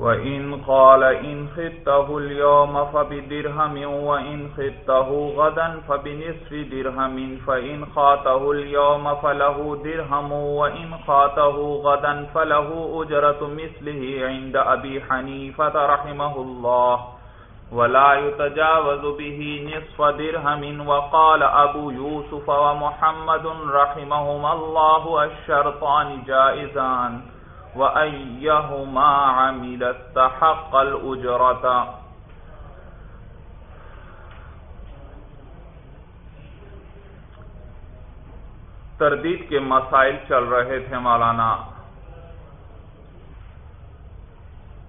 وإن قال إن خطه اليوم فبدرهم وإن خطه غدا فبنصف درهم فإن خاته اليوم فله درهم وإن خاته غدا فله أجرة مثله عند أبي حنيفة رحمه الله ولا يتجاوز به نصف درهم وقال أبو يوسف ومحمد رحمهما الله الشرطان جائزان وَأَيَّهُمَا عَمِلَ اسْتَحَقَّ الْأُجْرَةَ تردید کے مسائل چل رہے تھے مولانا۔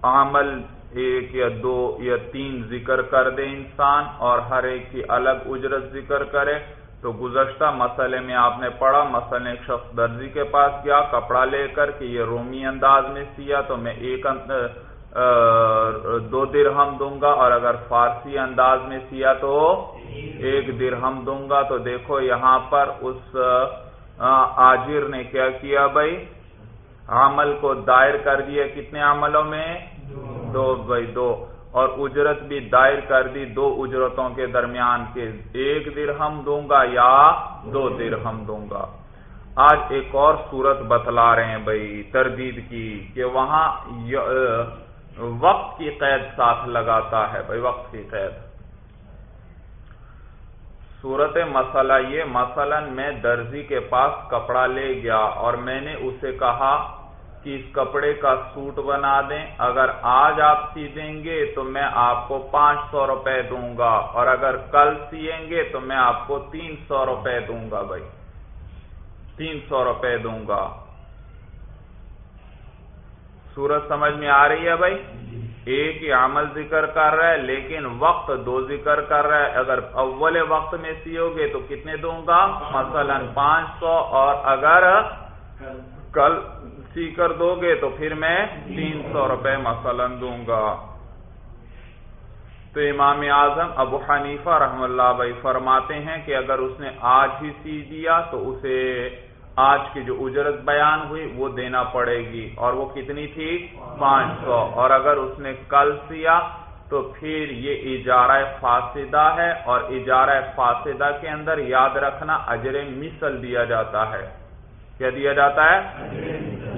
عمل ایک یا دو یا تین ذکر کر دے انسان اور ہر ایک کی الگ اجرت ذکر کرے۔ تو گزشتہ مسئلے میں آپ نے پڑھا، مثلا ایک شخص درزی کے پاس گیا، کپڑا لے کر کہ یہ رومی انداز میں سیا تو میں ایک دو درہم دوں گا اور اگر فارسی انداز میں سیا تو ایک درہم دوں گا۔ تو دیکھو یہاں پر اس آجر نے کیا کیا بھائی؟ عمل کو دائر کر دیا کتنے عملوں میں؟ دو بھائی، دو۔ اور اجرت بھی دائر کر دی دو اجرتوں کے درمیان کے ایک درہم دوں گا یا دو درہم دوں گا۔ آج ایک اور صورت بتلا رہے ہیں بھائی، تردید کی کہ وہاں وقت کی قید ساتھ لگاتا ہے بھائی، وقت کی قید۔ صورت مسئلہ یہ، مثلا میں درزی کے پاس کپڑا لے گیا اور میں نے اسے کہا کہ اس کپڑے کا سوٹ بنا دیں۔ اگر آج آپ سی دیں گے تو میں آپ کو پانچ سو روپے دوں گا۔ اور اگر کل سیئیں گے تو میں آپ کو تین سو روپے دوں گا بھائی۔ تین سو روپے دوں گا۔ سورج سمجھ میں آ رہی ہے بھائی؟ ایک ہی عمل ذکر کر رہا ہے، لیکن وقت دو ذکر کر رہا ہے۔ اگر اول وقت میں سیو گے تو کتنے دوں گا؟ مثلا پانچ سو۔ اور اگر کل سی کر دو گے تو پھر میں تین سو روپے مثلا دوں گا۔ تو امام اعظم ابو حنیفہ رحم اللہ بھائی فرماتے ہیں کہ اگر اس نے آج ہی سی دیا تو اسے آج کی جو اجرت بیان ہوئی وہ دینا پڑے گی اور وہ کتنی تھی؟ پانچ سو۔ اور اگر اس نے کل سیا تو پھر یہ اجارہ فاسدہ ہے اور اجارہ فاسدہ کے اندر یاد رکھنا اجر مثل دیا جاتا ہے۔ کیا دیا جاتا ہے؟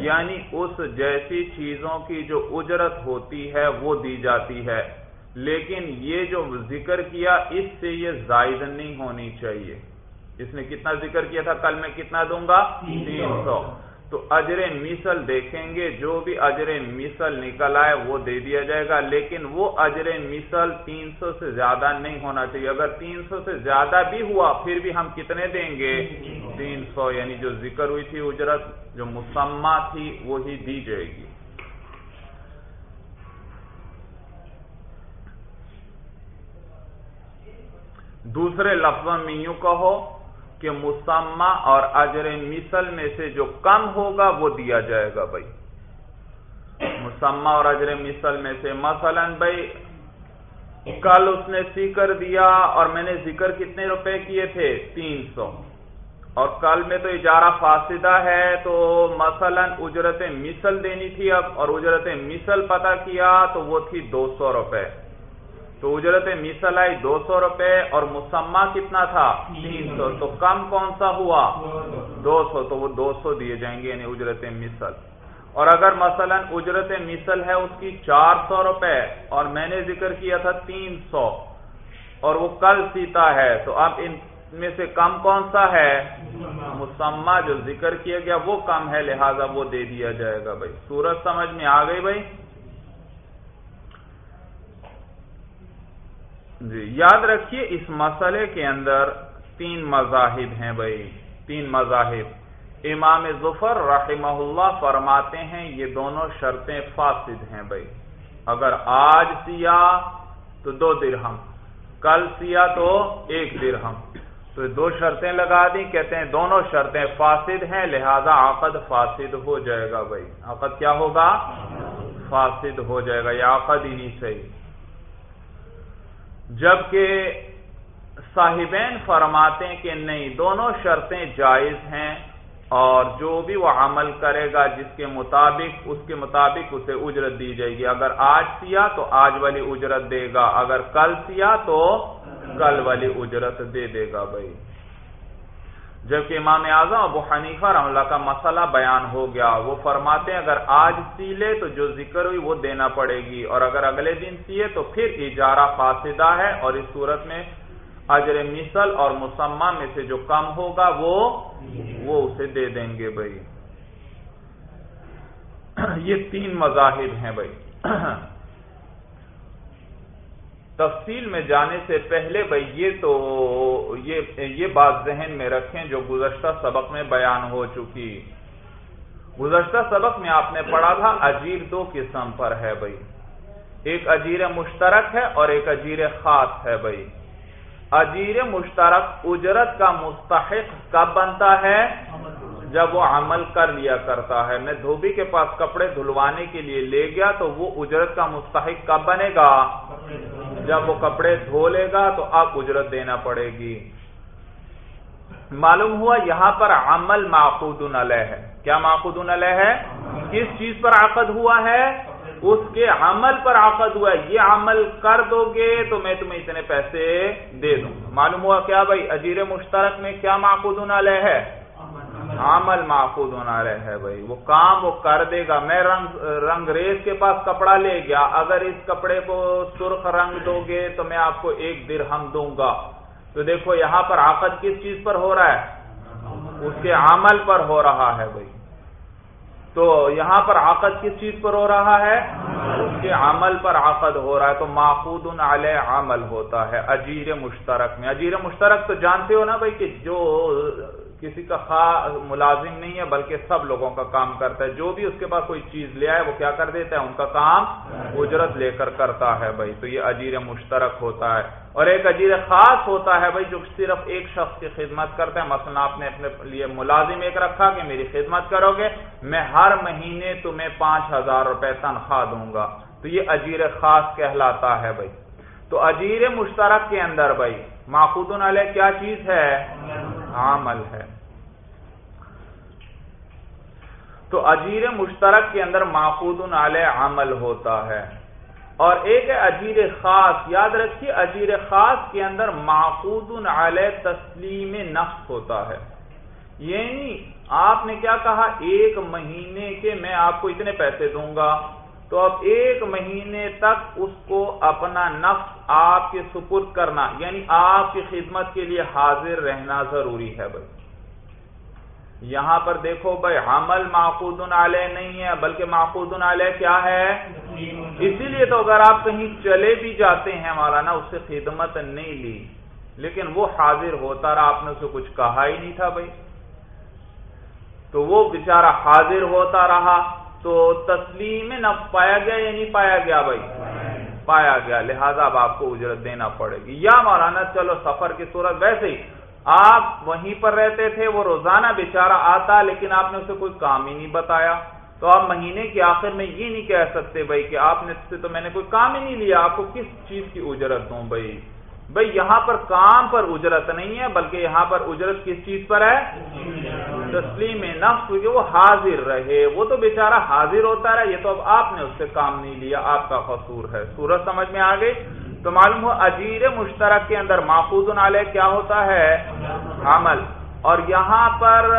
یعنی اس جیسی چیزوں کی جو اجرت ہوتی ہے وہ دی جاتی ہے۔ لیکن یہ جو ذکر کیا اس سے یہ زائد نہیں ہونی چاہیے۔ اس نے کتنا ذکر کیا تھا؟ کل میں کتنا دوں گا؟ تین سو۔ تو اجر مثل دیکھیں گے، جو بھی اجر مثل نکل آئے وہ دے دیا جائے گا، لیکن وہ اجر مثل تین سو سے زیادہ نہیں ہونا چاہیے۔ اگر تین سو سے زیادہ بھی ہوا، پھر بھی ہم کتنے دیں گے؟ تین سو یعنی جو ذکر ہوئی تھی اجرت، جو مسمہ تھی، وہی دی جائے گی۔ دوسرے لفظوں میں یوں کہو کہ مسمہ اور اجر مثل میں سے جو کم ہوگا وہ دیا جائے گا بھائی۔ مسمہ اور اجر مثل میں سے مثلا بھائی، کل اس نے سیکر دیا اور میں نے ذکر کتنے روپے کیے تھے؟ تین سو۔ اور کل میں تو اجارہ فاسدہ ہے، تو مثلا اجرت مثل دینی تھی اب، اور اجرت مثل پتا کیا تو وہ تھی دو سو روپے۔ تو اجرت مثل آئی دو سو روپے اور مسمہ کتنا تھا؟ تین سو۔ تو کم کون سا ہوا؟ دو سو۔ تو وہ دو سو دیے جائیں گے یعنی اجرت مثل اور اگر مثلا اجرت مثل ہے اس کی چار سو روپے اور میں نے ذکر کیا تھا تین سو اور وہ کل سیتا ہے تو اب ان میں سے کم کون سا ہے؟ مسمہ۔ جو ذکر کیا گیا وہ کم ہے لہذا وہ دے دیا جائے گا بھائی۔ سورج سمجھ میں آ گئی بھائی؟ جی یاد رکھیے اس مسئلے کے اندر تین مذاہب ہیں بھائی، تین مذاہب۔ امام ظفر رحمہ اللہ فرماتے ہیں یہ دونوں شرطیں فاسد ہیں بھائی۔ اگر آج سیا تو دو درہم، کل سیا تو ایک درہم۔ تو دو شرطیں لگا دی، کہتے ہیں دونوں شرطیں فاسد ہیں، لہذا عقد فاسد ہو جائے گا بھائی۔ عقد کیا ہوگا؟ فاسد ہو جائے گا یہ عقد ہی نہیں صحیح۔ جبکہ صاحبین فرماتے ہیں کہ نہیں، دونوں شرطیں جائز ہیں اور جو بھی وہ عمل کرے گا جس کے مطابق، اس کے مطابق اسے اجرت دی جائے گی۔ اگر آج سیا تو آج والی اجرت دے گا، اگر کل سیا تو کل والی اجرت دے دے گا بھائی۔ جبکہ امام اعظم ابو حنیفہ رحم اللہ کا مسئلہ بیان ہو گیا، وہ فرماتے ہیں اگر آج سی لے تو جو ذکر ہوئی وہ دینا پڑے گی، اور اگر اگلے دن سیے تو پھر اجارہ فاسدہ ہے، اور اس صورت میں اجر مثل اور مسمہ میں سے جو کم ہوگا وہ وہ اسے دے دیں گے بھائی۔ یہ تین مذاہب ہیں بھائی۔ تفصیل میں جانے سے پہلے بھائی یہ تو یہ بات ذہن میں رکھیں جو گزشتہ سبق میں بیان ہو چکی۔ گزشتہ سبق میں آپ نے پڑھا تھا اجیر دو قسم پر ہے بھائی۔ ایک اجیر مشترک ہے اور ایک اجیر خاص ہے بھائی۔ اجیر مشترک اجرت کا مستحق کب بنتا ہے؟ جب وہ عمل کر لیا کرتا ہے، میں دھوبی کے پاس کپڑے دھلوانے کے لیے لے گیا تو وہ اجرت کا مستحق کب بنے گا؟ جب وہ کپڑے دھو لے گا تو اب اجرت دینا پڑے گی۔ معلوم ہوا یہاں پر عمل معقود علیہ ہے۔ کیا معقود علیہ ہے؟ کس چیز پر عقد ہوا ہے؟ اس کے عمل پر عقد ہوا ہے۔ یہ عمل کر دو گے تو میں تمہیں اتنے پیسے دے دوں۔ معلوم ہوا کیا بھائی؟ اجیر مشترک میں کیا معقود علیہ ہے؟ عمل معقود ہونا رہے بھائی۔ وہ کام وہ کر دے گا۔ میں رنگ رنگ ریز کے پاس کپڑا لے گیا۔ اگر اس کپڑے کو سرخ رنگ دو گے تو میں آپ کو ایک درہم دوں گا۔ تو دیکھو یہاں پر عقد کس چیز پر ہو رہا ہے؟ اس کے عمل پر ہو رہا ہے بھائی۔ تو یہاں پر عقد کس چیز پر ہو رہا ہے؟ اس کے عمل پر عقد ہو رہا ہے۔ تو معقود علیہ عمل ہوتا ہے، اجیر مشترک میں۔ اجیر مشترک تو جانتے ہو نا بھائی کہ جو کسی کا خاص ملازم نہیں ہے، بلکہ سب لوگوں کا کام کرتا ہے۔ جو بھی اس کے پاس کوئی چیز لے آئے، وہ کیا کر دیتا ہے؟ ان کا کام اجرت لے کر کرتا ہے بھائی۔ تو یہ اجیر مشترک ہوتا ہے۔ اور ایک اجیر خاص ہوتا ہے بھائی، جو صرف ایک شخص کی خدمت کرتا ہے۔ مثلا آپ نے اپنے لیے ملازم ایک رکھا کہ میری خدمت کرو گے، میں ہر مہینے تمہیں پانچ ہزار روپے تنخواہ دوں گا۔ تو یہ اجیر خاص کہلاتا ہے بھائی۔ تو اجیر مشترک کے اندر بھائی معقود علیہ کیا چیز ہے؟ عمل ہے۔ تو اجیر مشترک کے اندر معقود علیہ عمل ہوتا ہے۔ اور ایک ہے اجیر خاص، یاد رکھیے اجیر خاص کے اندر معقود علیہ تسلیم نفس ہوتا ہے۔ یعنی آپ نے کیا کہا؟ ایک مہینے کے میں آپ کو اتنے پیسے دوں گا۔ تو اب ایک مہینے تک اس کو اپنا نفس آپ کے سپرد کرنا یعنی آپ کی خدمت کے لیے حاضر رہنا ضروری ہے بھائی۔ یہاں پر دیکھو بھائی، حمل معقود علیہ نہیں ہے، بلکہ معقود علیہ کیا ہے؟ اسی لیے تو اگر آپ کہیں چلے بھی جاتے ہیں مولانا، اس سے خدمت نہیں لی۔ لیکن وہ حاضر ہوتا رہا، آپ نے اسے کچھ کہا ہی نہیں تھا بھائی۔ تو وہ بیچارہ حاضر ہوتا رہا، تو تسلیم نہ پایا گیا یا نہیں پایا گیا بھائی؟ پایا گیا، لہذا اب آپ کو اجرت دینا پڑے گی۔ یا مولانا، چلو سفر کی صورت ویسے ہی۔ آپ وہیں پر رہتے تھے، وہ روزانہ بیچارہ آتا، لیکن آپ نے اسے کوئی کام ہی نہیں بتایا۔ تو آپ مہینے کے آخر میں یہ نہیں کہہ سکتے بھائی کہ آپ نے تو میں نے کوئی کام ہی نہیں لیا۔ آپ کو کس چیز کی اجرت دوں بھائی؟ بھائی یہاں پر کام پر اجرت نہیں ہے، بلکہ یہاں پر اجرت کس چیز پر ہے؟ تسلیم نفس وہ حاضر رہے۔ وہ تو بیچارہ حاضر ہوتا رہا یہ تو اب آپ نے اس سے کام نہیں لیا، آپ کا قصور ہے۔ سورج سمجھ میں آ گئی؟ تو معلوم ہو اجیر مشترک کے اندر محفوظ علیہ کیا ہوتا ہے؟ عمل. اور یہاں پر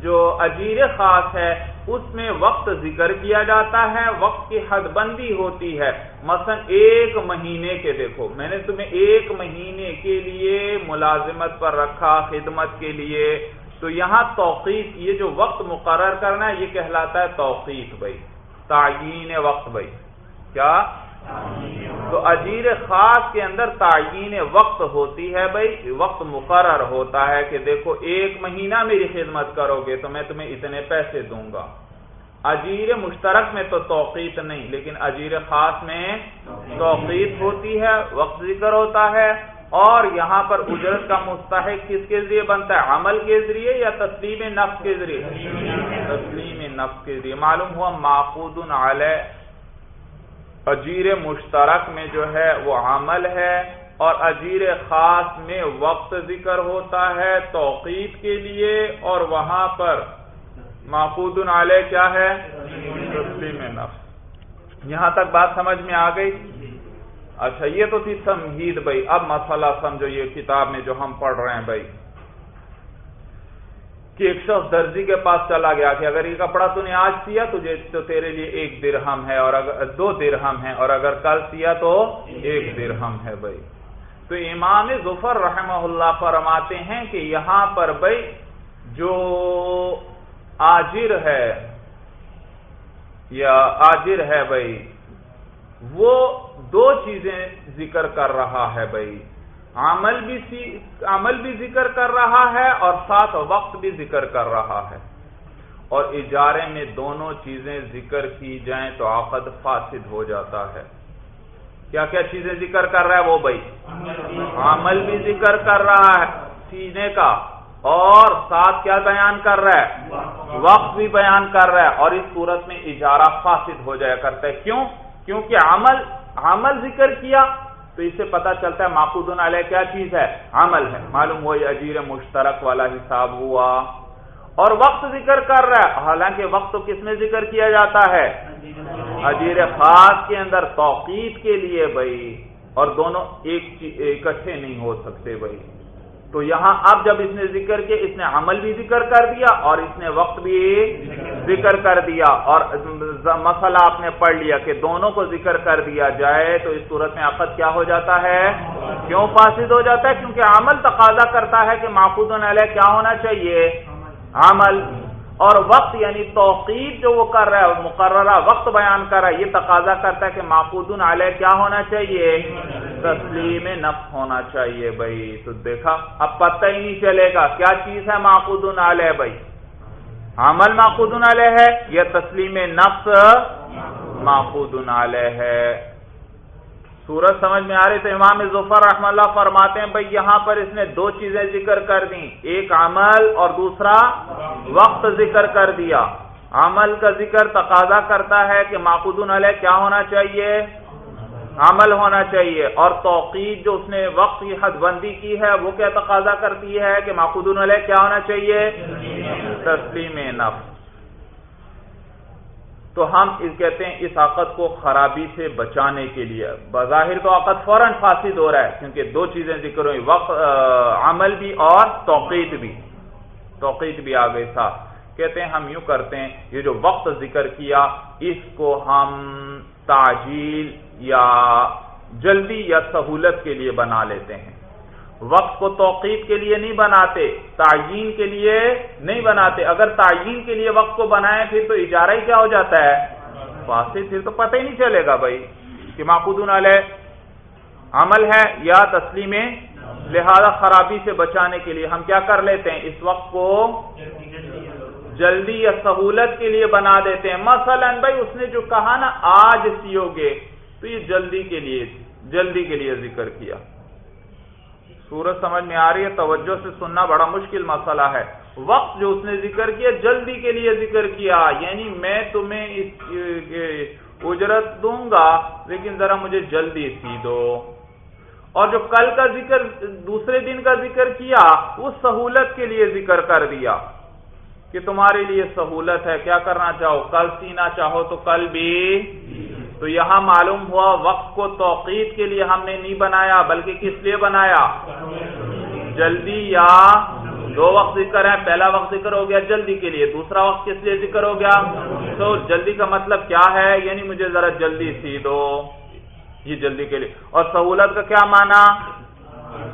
جو اجیر خاص ہے، اس میں وقت ذکر کیا جاتا ہے، وقت کی حد بندی ہوتی ہے۔ مثلا ایک مہینے کے دیکھو، میں نے تمہیں ایک مہینے کے لیے ملازمت پر رکھا، خدمت کے لیے۔ تو یہاں توقیف یہ جو وقت مقرر کرنا ہے، یہ کہلاتا ہے توقیف بھائی تعین وقت بھائی۔ کیا؟ تو اجیر خاص کے اندر تعین وقت ہوتی ہے بھائی، وقت مقرر ہوتا ہے کہ دیکھو ایک مہینہ میری خدمت کرو گے تو میں تمہیں اتنے پیسے دوں گا۔ اجیر مشترک میں تو توقیت نہیں، لیکن اجیر خاص میں توقیت ہوتی ہے، وقت ذکر ہوتا ہے۔ اور یہاں پر اجرت کا مستحق کس کے ذریعے بنتا ہے؟ عمل کے ذریعے یا تسلیم نفس کے ذریعے؟ تسلیم نفس کے ذریعے۔ معلوم ہوا معقود علیہ اجیر مشترک میں جو ہے وہ عمل ہے اور اجیر خاص میں وقت ذکر ہوتا ہے توقید کے لیے اور وہاں پر معقود علیہ کیا ہے؟ تسلیم نفس۔ یہاں تک بات سمجھ میں آ گئی؟ اچھا یہ تو تھی سمہید بھائی۔ اب مسئلہ سمجھو، یہ کتاب میں جو ہم پڑھ رہے ہیں بھائی۔ کہ ایک شخص درزی کے پاس چلا گیا کہ اگر یہ کپڑا تو نے آج سیا تجھے تو تیرے لیے ایک درہم ہے اور اگر دو درہم ہے اور اگر کل سیا تو ایک درہم ہے بھائی۔ تو امام ظفر رحمہ اللہ فرماتے ہیں کہ یہاں پر بھائی جو آجر ہے، یا آجر ہے بھائی، وہ دو چیزیں ذکر کر رہا ہے بھائی۔ عمل بھی عمل بھی ذکر کر رہا ہے اور ساتھ وقت بھی ذکر کر رہا ہے۔ اور اجارے میں دونوں چیزیں ذکر کی جائیں تو آفت فاسد ہو جاتا ہے۔ کیا کیا چیزیں ذکر کر رہا ہے وہ بھائی؟ عمل بھی ذکر کر رہا ہے سینے کا۔ اور ساتھ کیا بیان کر رہا ہے؟ وقت بھی بیان کر رہا ہے۔ اور اس صورت میں اجارہ فاسد ہو جایا کرتا ہے۔ کیوں؟ کیونکہ عمل عمل ذکر کیا تو اس سے پتا چلتا ہے معقود علیہ کیا چیز ہے؟ عمل ہے۔ معلوم وہی اجیر مشترک والا حساب ہوا۔ اور وقت ذکر کر رہا ہے۔ حالانکہ وقت تو کس میں ذکر کیا جاتا ہے؟ اجیر خاص کے اندر توقید کے لیے بھائی۔ اور دونوں ایک اکٹھے نہیں ہو سکتے بھائی۔ تو یہاں اب جب اس نے ذکر کیا اس نے عمل بھی ذکر کر دیا اور اس نے وقت بھی ذکر کر دیا اور مسئلہ آپ نے پڑھ لیا کہ دونوں کو ذکر کر دیا جائے تو اس صورت میں عقد کیا ہو جاتا ہے؟ کیوں فاسد ہو جاتا ہے؟ کیونکہ عمل تقاضا کرتا ہے کہ معقود علیہ کیا ہونا چاہیے؟ عمل۔ اور وقت یعنی توقید جو وہ کر رہا ہے مقررہ وقت بیان کر رہا ہے، یہ تقاضا کرتا ہے کہ معقود علیہ کیا ہونا چاہیے؟ تسلیم نفس ہونا چاہیے بھائی۔ تو دیکھا، اب پتہ ہی نہیں چلے گا۔ کیا چیز ہے معقود علیہ بھائی؟ عمل معقود علیہ ہے یا تسلیم نفس معقود علیہ ہے؟ سورج سمجھ میں آ رہی تو امام ظفر رحم اللہ فرماتے ہیں، بھائی یہاں پر اس نے دو چیزیں ذکر کر دیں۔ ایک عمل اور دوسرا وقت ذکر کر دیا۔ عمل کا ذکر تقاضا کرتا ہے کہ معقود علیہ کیا ہونا چاہیے؟ عمل ہونا چاہیے اور توقید جو اس نے وقت کی حد بندی کی ہے، وہ کیا تقاضا کرتی ہے کہ معقود علیہ کیا ہونا چاہیے؟ تسلیم نفس۔ تو ہم اس کہتے ہیں اس عقد کو خرابی سے بچانے کے لیے۔ بظاہر تو عقد فوراً فاسد ہو رہا ہے، کیونکہ دو چیزیں ذکر ہوئی وقت عمل بھی اور توقید بھی۔ توقید بھی آ گئی تھا۔ کہتے ہیں ہم یوں کرتے ہیں، یہ جو وقت ذکر کیا، اس کو ہم تاجیل یا جلدی یا سہولت کے لیے بنا لیتے ہیں۔ وقت کو توقید کے لیے نہیں بناتے، تعین کے لیے نہیں بناتے۔ اگر تعین کے لیے وقت کو بنائیں پھر تو اجارہ ہی کیا ہو جاتا ہے؟ فاسد، پھر تو پتہ ہی نہیں چلے گا بھائی۔ کہ معقود علیہ عمل ہے یا تسلیم، لہذا خرابی سے بچانے کے لیے ہم کیا کر لیتے ہیں؟ اس وقت کو جلدی یا سہولت کے لیے بنا دیتے ہیں۔ مثلا بھائی، اس نے جو کہا نا، آج سیو گے۔ تو یہ جلدی کے لیے جلدی کے لیے ذکر کیا۔ سورج سمجھ میں آ رہی ہے، توجہ سے سننا بڑا مشکل مسئلہ ہے۔ وقت جو اس نے ذکر کیا، جلدی کے لیے ذکر کیا۔ یعنی میں تمہیں اس اجرت دوں گا، لیکن ذرا مجھے جلدی سی دو۔ اور جو کل کا ذکر، دوسرے دن کا ذکر کیا، وہ سہولت کے لیے ذکر کر دیا۔ کہ تمہارے لیے سہولت ہے، کیا کرنا چاہو؟ کل سینا چاہو تو کل بھی تو یہاں معلوم ہوا وقت کو توقید کے لیے ہم نے نہیں بنایا، بلکہ کس لیے بنایا؟ جلدی یا دو وقت ذکر ہے پہلا وقت ذکر ہو گیا جلدی کے لیے، دوسرا وقت کس لیے ذکر ہو گیا؟ تو جلدی کا مطلب کیا ہے؟ یعنی مجھے ذرا جلدی سی دو، یہ جلدی کے لیے۔ اور سہولت کا کیا مانا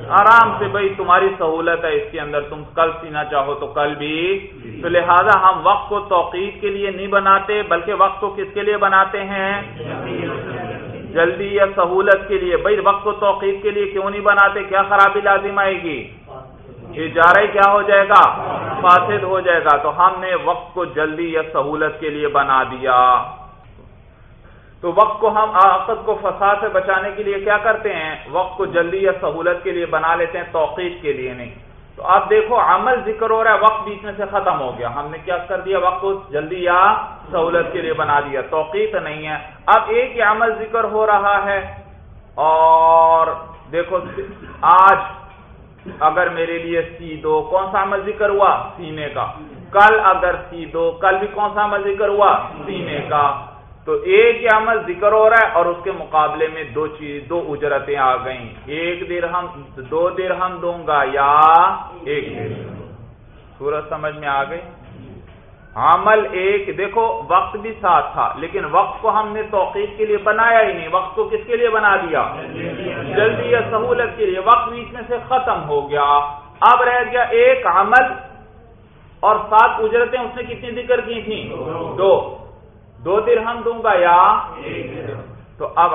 آرام سے بھائی تمہاری سہولت ہے اس کے اندر، تم کل سینا چاہو تو کل بھی۔ تو لہذا ہم وقت کو توقید کے لیے نہیں بناتے، بلکہ وقت کو کس کے لیے بناتے ہیں؟ جلدی یا سہولت کے لیے۔ بھائی وقت کو توقید کے لیے کیوں نہیں بناتے؟ کیا خرابی لازم آئے گی؟ اجارہ کیا ہو جائے گا؟ فاسد ہو جائے گا۔ تو ہم نے وقت کو جلدی یا سہولت کے لیے بنا دیا۔ تو وقت کو ہم عقد کو فساد سے بچانے کے لیے کیا کرتے ہیں؟ وقت کو جلدی یا سہولت کے لیے بنا لیتے ہیں توقید کے لیے نہیں۔ تو آپ دیکھو، عمل ذکر ہو رہا ہے، وقت بیچ میں سے ختم ہو گیا۔ ہم نے کیا کر دیا؟ وقت کو جلدی یا سہولت کے لیے بنا دیا۔ توقید نہیں ہے۔ اب ایک ہی عمل ذکر ہو رہا ہے۔ اور دیکھو، آج اگر میرے لیے سی دو، کون سا عمل ذکر ہوا؟ سینے کا۔ کل اگر سی دو، کل بھی کون سا عمل ذکر ہوا؟ سینے کا۔ تو ایک ہی عمل ذکر ہو رہا ہے اور اس کے مقابلے میں دو چیز، دو اجرتیں آ گئیں۔ ایک درہم، دو درہم دوں گا یا ایک درہم؟ سورج سمجھ میں آ گئی عمل ایک، دیکھو، وقت بھی ساتھ تھا، لیکن وقت کو ہم نے توقیق کے لیے بنایا ہی نہیں۔ وقت کو کس کے لیے بنا دیا؟ جلدی یا سہولت کے لیے۔ وقت بیچ میں سے ختم ہو گیا۔ اب رہ گیا ایک عمل اور سات اجرتیں، اس نے کتنی ذکر کی تھیں؟ دو۔ دو درہم دوں گا یا؟ تو اب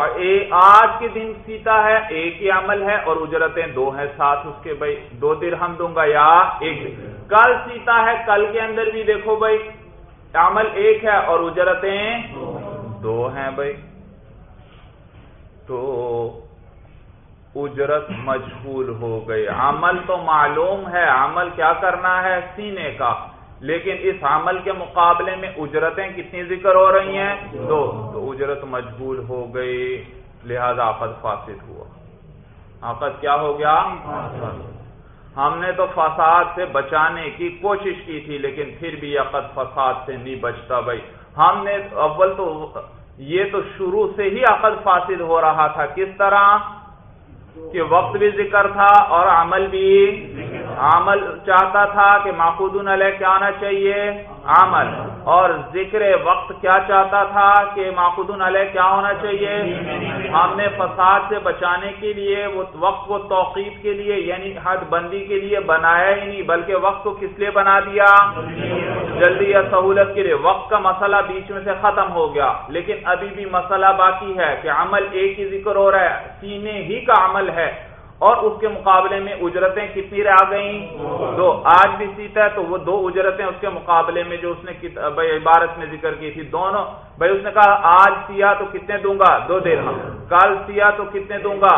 آج کے دن سیتا ہے ایک ہی عمل ہے اور اجرتیں دو ہیں ساتھ اس کے بھائی۔ دو درہم دوں گا یا؟ ایک۔ کل سیتا ہے، کل کے اندر بھی دیکھو بھائی۔ عمل ایک ہے اور اجرتیں دو ہیں بھائی۔ تو اجرت مجھول ہو گئی۔ عمل تو معلوم ہے، عمل کیا کرنا ہے؟ سینے کا۔ لیکن اس عمل کے مقابلے میں اجرتیں کتنی ذکر ہو رہی ہیں؟ دو۔ تو اجرت مجبور ہو گئی، لہذا آفت فاسد ہوا۔ آفت کیا ہو گیا؟ ہم نے تو فساد سے بچانے کی کوشش کی تھی، لیکن پھر بھی عقد فساد سے نہیں بچتا بھائی۔ ہم نے اول تو یہ تو شروع سے ہی عقد فاسد ہو رہا تھا۔ کس طرح؟ کہ وقت بھی ذکر تھا اور عمل بھی عمل چاہتا تھا کہ ماخود علیہ کیا آنا چاہیے؟ عمل۔ اور ذکر وقت کیا چاہتا تھا کہ ماخود علیہ کیا ہونا چاہیے؟ ہم نے فساد سے بچانے کے لیے، وہ وقت کو توقیف کے لیے یعنی حد بندی کے لیے بنایا ہی نہیں، بلکہ وقت کو کس لیے بنا دیا؟ جلدی یا سہولت کے لیے۔ وقت کا مسئلہ بیچ میں سے ختم ہو گیا۔ لیکن ابھی بھی مسئلہ باقی ہے کہ عمل ایک ہی ذکر ہو رہا ہے، سینے ہی کا عمل ہے۔ اور اس کے مقابلے میں اجرتیں کتنی رہ گئیں۔ دو آج بھی سیتا ہے، تو وہ دو اجرتیں اس کے مقابلے میں جو اس نے عبارت میں ذکر کی تھی، دونوں۔ بھائی اس نے کہا، آج سیا تو کتنے دوں گا؟ دو دیر ہم کل سیا تو کتنے دوں گا؟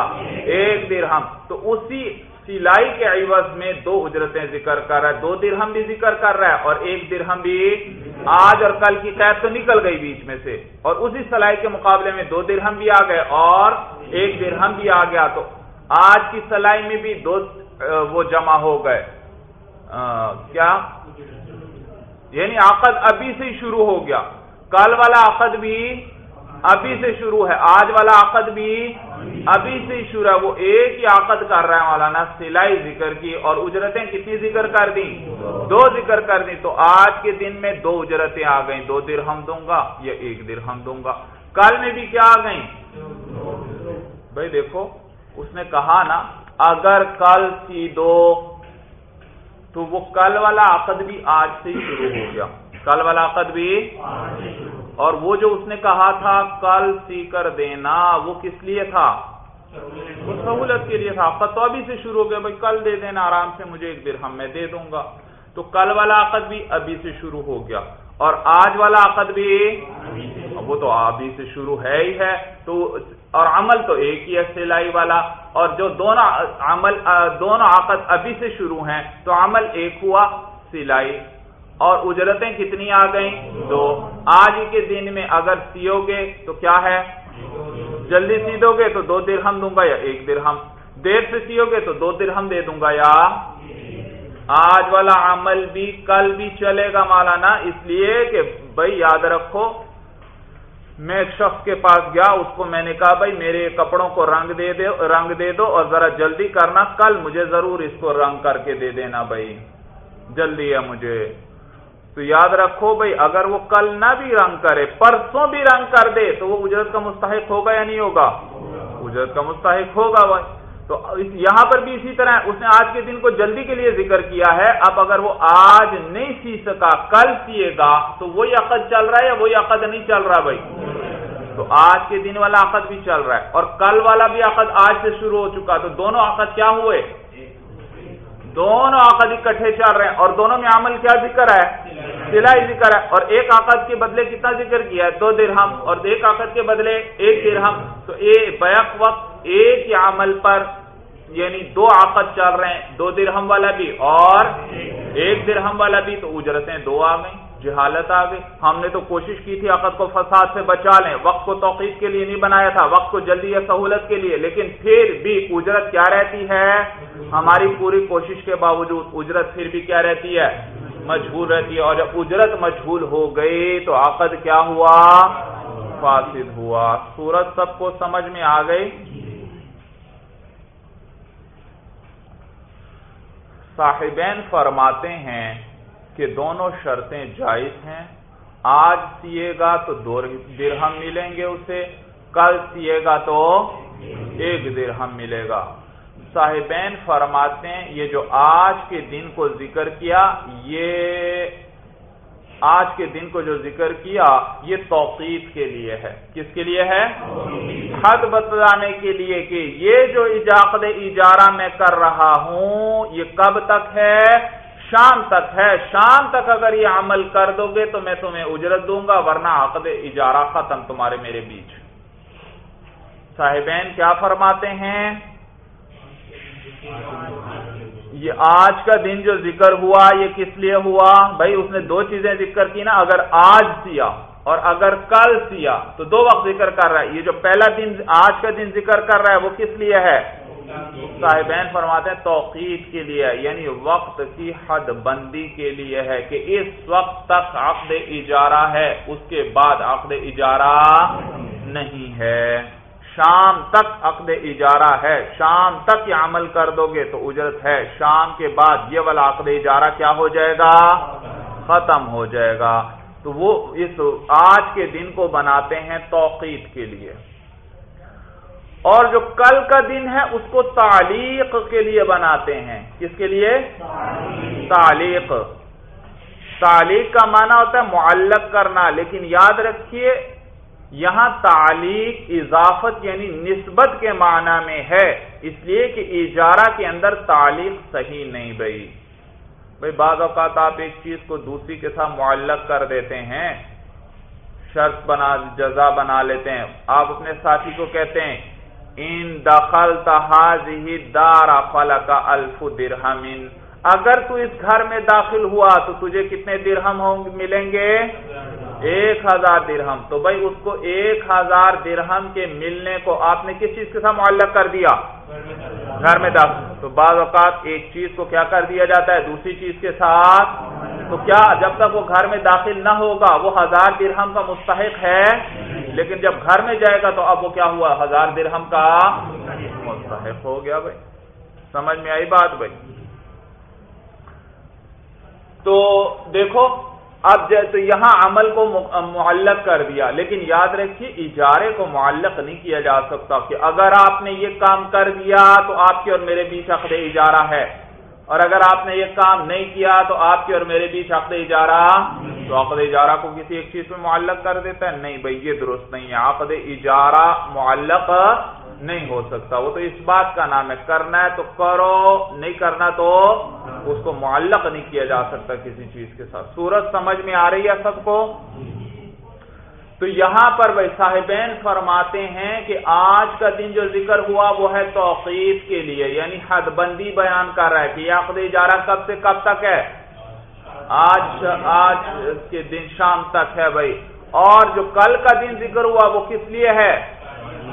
ایک دیر ہم تو اسی سلائی کے عوض میں دو اجرتیں ذکر کر رہا ہے۔ دو درہم بھی ذکر کر رہا ہے اور ایک درہم بھی آج اور کل کی قید تو نکل گئی بیچ میں سے۔ اور اسی سلائی کے مقابلے میں دو درہم بھی آ گئے اور ایک درہم بھی آ گیا۔ تو آج کی سلائی میں بھی دو وہ جمع ہو گئے۔ کیا؟ یعنی عقد ابھی سے شروع ہو گیا۔ کل والا عقد بھی ابھی سے شروع ہے۔ آج والا عقد بھی ابھی سے شروع ہے۔ وہ ایک ہی عقد کر رہا ہے مولانا۔ سلائی ذکر کی اور اجرتیں کتنی ذکر کر دی دو ذکر کر دی تو آج کے دن میں دو اجرتیں آ گئیں۔ دو دیر ہم دوں گا یا ایک دیر ہم دوں گا۔ کل میں بھی کیا آ گئیں؟ بھائی دیکھو اس نے کہا نا، اگر کل سی دو، تو وہ کل والا عقد بھی آج سے ہی شروع ہو گیا۔ کل والا عقد بھی اور وہ جو اس نے کہا تھا، کل سی کر دینا، وہ کس لیے تھا؟ وہ سہولت کے لیے تھا۔ عقد تو ابھی سے شروع ہو گیا، بھائی کل دے دینا، آرام سے مجھے ایک دیر ہم میں دے دوں گا۔ تو کل والا عقد بھی ابھی سے شروع ہو گیا۔ اور آج والا عقد بھی وہ تو ابھی سے شروع ہے ہی ہے، تو اور عمل تو ایک ہی ہے سلائی والا۔ اور جو دونوں عمل، دونوں عقد ابھی سے شروع ہیں، تو عمل ایک ہوا، سلائی۔ اور اجرتیں کتنی آ گئیں؟ دو۔ آج کے دن میں اگر سیو گے تو کیا ہے؟ جلدی سی دو گے تو دو درہم دوں گا یا ایک درہم؟ دیر سے سیو گے تو دو درہم دے دوں گا یا آج والا عمل بھی کل بھی چلے گا مولانا، اس لیے کہ بھائی یاد رکھو، میں ایک شخص کے پاس گیا، اس کو میں نے کہا، بھائی میرے کپڑوں کو رنگ دے دے، رنگ دے دو اور ذرا جلدی کرنا، کل مجھے ضرور اس کو رنگ کر کے دے دینا بھائی۔ جلدی ہے مجھے۔ تو یاد رکھو بھائی، اگر وہ کل نہ بھی رنگ کرے، پرسوں بھی رنگ کر دے، تو وہ اجرت کا مستحق ہوگا یا نہیں ہوگا؟ اجرت کا مستحق ہوگا بھائی۔ تو یہاں پر بھی اسی طرح اس نے آج کے دن کو جلدی کے لیے ذکر کیا ہے، اب اگر وہ آج نہیں سی سکا، کل سیے گا، تو وہی عقد چل رہا ہے یا وہی عقد نہیں چل رہا بھائی؟ تو آج کے دن والا عقد بھی چل رہا ہے اور کل والا بھی عقد آج سے شروع ہو چکا، تو دونوں عقد کیا ہوئے؟ دونوں عقد اکٹھے چل رہے ہیں اور دونوں میں عمل کیا ذکر ہے؟ سلائی ذکر ہے اور ایک عقد کے بدلے کتنا ذکر کیا ہے؟ دو درہم اور ایک عقد کے بدلے ایک درہم، تو بیک وقت ایک ہی عمل پر یعنی دو عقد چل رہے ہیں، دو درہم والا بھی اور ایک درہم والا بھی، تو اجرتیں دو آ گئیں، جہالت آ گئی۔ ہم نے تو کوشش کی تھی عقد کو فساد سے بچا لیں، وقت کو توقید کے لیے نہیں بنایا تھا، وقت کو جلدی یا سہولت کے لیے، لیکن پھر بھی اجرت کیا رہتی ہے؟ ہماری پوری کوشش کے باوجود اجرت پھر بھی کیا رہتی ہے؟ مجبور رہتی ہے، اور جب اجرت مجبور ہو گئی تو عقد کیا ہوا؟ فاسد ہوا۔ صورت سب کو سمجھ میں آ گئی؟ صاحبین فرماتے ہیں کہ دونوں شرطیں جائز ہیں۔ آج سیے گا تو دو درہم ملیں گے اسے، کل سیے گا تو ایک درہم ملے گا۔ صاحبین فرماتے ہیں، یہ جو آج کے دن کو ذکر کیا، یہ آج کے دن کو جو ذکر کیا، یہ توقیف کے لیے ہے۔ کس کے لیے ہے؟ حد بتلانے کے لیے کہ یہ جو اجاقد اجارہ میں کر رہا ہوں، یہ کب تک ہے؟ شام تک ہے۔ شام تک اگر یہ عمل کر دو گے تو میں تمہیں اجرت دوں گا، ورنہ عقد اجارہ ختم تمہارے میرے بیچ۔ صاحبین، کیا فرماتے ہیں؟ یہ آج کا دن جو ذکر ہوا، یہ کس لیے ہوا؟ بھائی، اس نے دو چیزیں ذکر کی نا، اگر آج سیا اور اگر کل سیا تو دو وقت ذکر کر رہا ہے۔ یہ جو پہلا دن، آج کا دن ذکر کر رہا ہے، وہ کس لیے ہے؟ صاحبین فرماتے ہیں توقید کے لیے یعنی وقت کی حد بندی کے لیے ہے کہ اس وقت تک عقد اجارہ ہے، اس کے بعد عقد اجارہ نہیں ہے۔ شام تک عقد اجارہ ہے، شام تک یہ عمل کر دو گے تو اجرت ہے، شام کے بعد یہ والا عقد اجارہ کیا ہو جائے گا؟ ختم ہو جائے گا۔ تو وہ اس آج کے دن کو بناتے ہیں توقید کے لیے۔ اور جو کل کا دن ہے، اس کو تعلیق کے لیے بناتے ہیں۔ کس کے لیے؟ تعلیق۔ تعلیق کا معنی ہوتا ہے معلق کرنا، لیکن یاد رکھیے یہاں تعلیق اضافت یعنی نسبت کے معنی میں ہے، اس لیے کہ اجارہ کے اندر تعلیق صحیح نہیں بھائی بھائی بعض اوقات آپ ایک چیز کو دوسری کے ساتھ معلق کر دیتے ہیں، شرط بنا، جزا بنا لیتے ہیں۔ آپ اپنے ساتھی کو کہتے ہیں، ان دخل تحاظ دارا فلکا الف درہم۔ اگر تو اس گھر میں داخل ہوا تو تجھے کتنے درہم ہوں ملیں گے؟ ایک ہزار درہم۔ تو بھائی اس کو ایک ہزار درہم کے ملنے کو آپ نے کس چیز کے ساتھ معلق کر دیا؟ گھر میں داخل۔ تو بعض اوقات ایک چیز کو کیا کر دیا جاتا ہے؟ دوسری چیز کے ساتھ۔ تو کیا جب تک وہ گھر میں داخل نہ ہوگا، وہ ہزار درہم کا مستحق ہے۔ لیکن جب گھر میں جائے گا تو اب وہ کیا ہوا؟ ہزار درہم کا مستحق ہو گیا بھائی۔ سمجھ میں آئی بات بھائی؟ تو دیکھو اب تو یہاں عمل کو معلق کر دیا، لیکن یاد رکھیے، اجارے کو معلق نہیں کیا جا سکتا کہ اگر آپ نے یہ کام کر دیا تو آپ کے اور میرے بیچ عقد اجارہ ہے، اور اگر آپ نے یہ کام نہیں کیا تو آپ کے اور میرے بیچ عقد اجارہ تو عقد اجارہ کو کسی ایک چیز میں معلق کر دیتا ہے؟ نہیں بھائی، یہ درست نہیں ہے۔ عقد اجارہ معلق نہیں ہو سکتا۔ وہ تو اس بات کا نام ہے، کرنا ہے تو کرو، نہیں کرنا تو اس کو معلق نہیں کیا جا سکتا کسی چیز کے ساتھ۔ سورج سمجھ میں آ رہی ہے سب کو؟ تو یہاں پر بھائی صاحبین فرماتے ہیں کہ آج کا دن جو ذکر ہوا وہ ہے توقیف کے لیے یعنی حد بندی بیان کر رہا ہے کہ عقد اجارہ کب سے کب تک ہے؟ آج آج کے دن شام تک ہے بھائی۔ اور جو کل کا دن ذکر ہوا وہ کس لیے ہے؟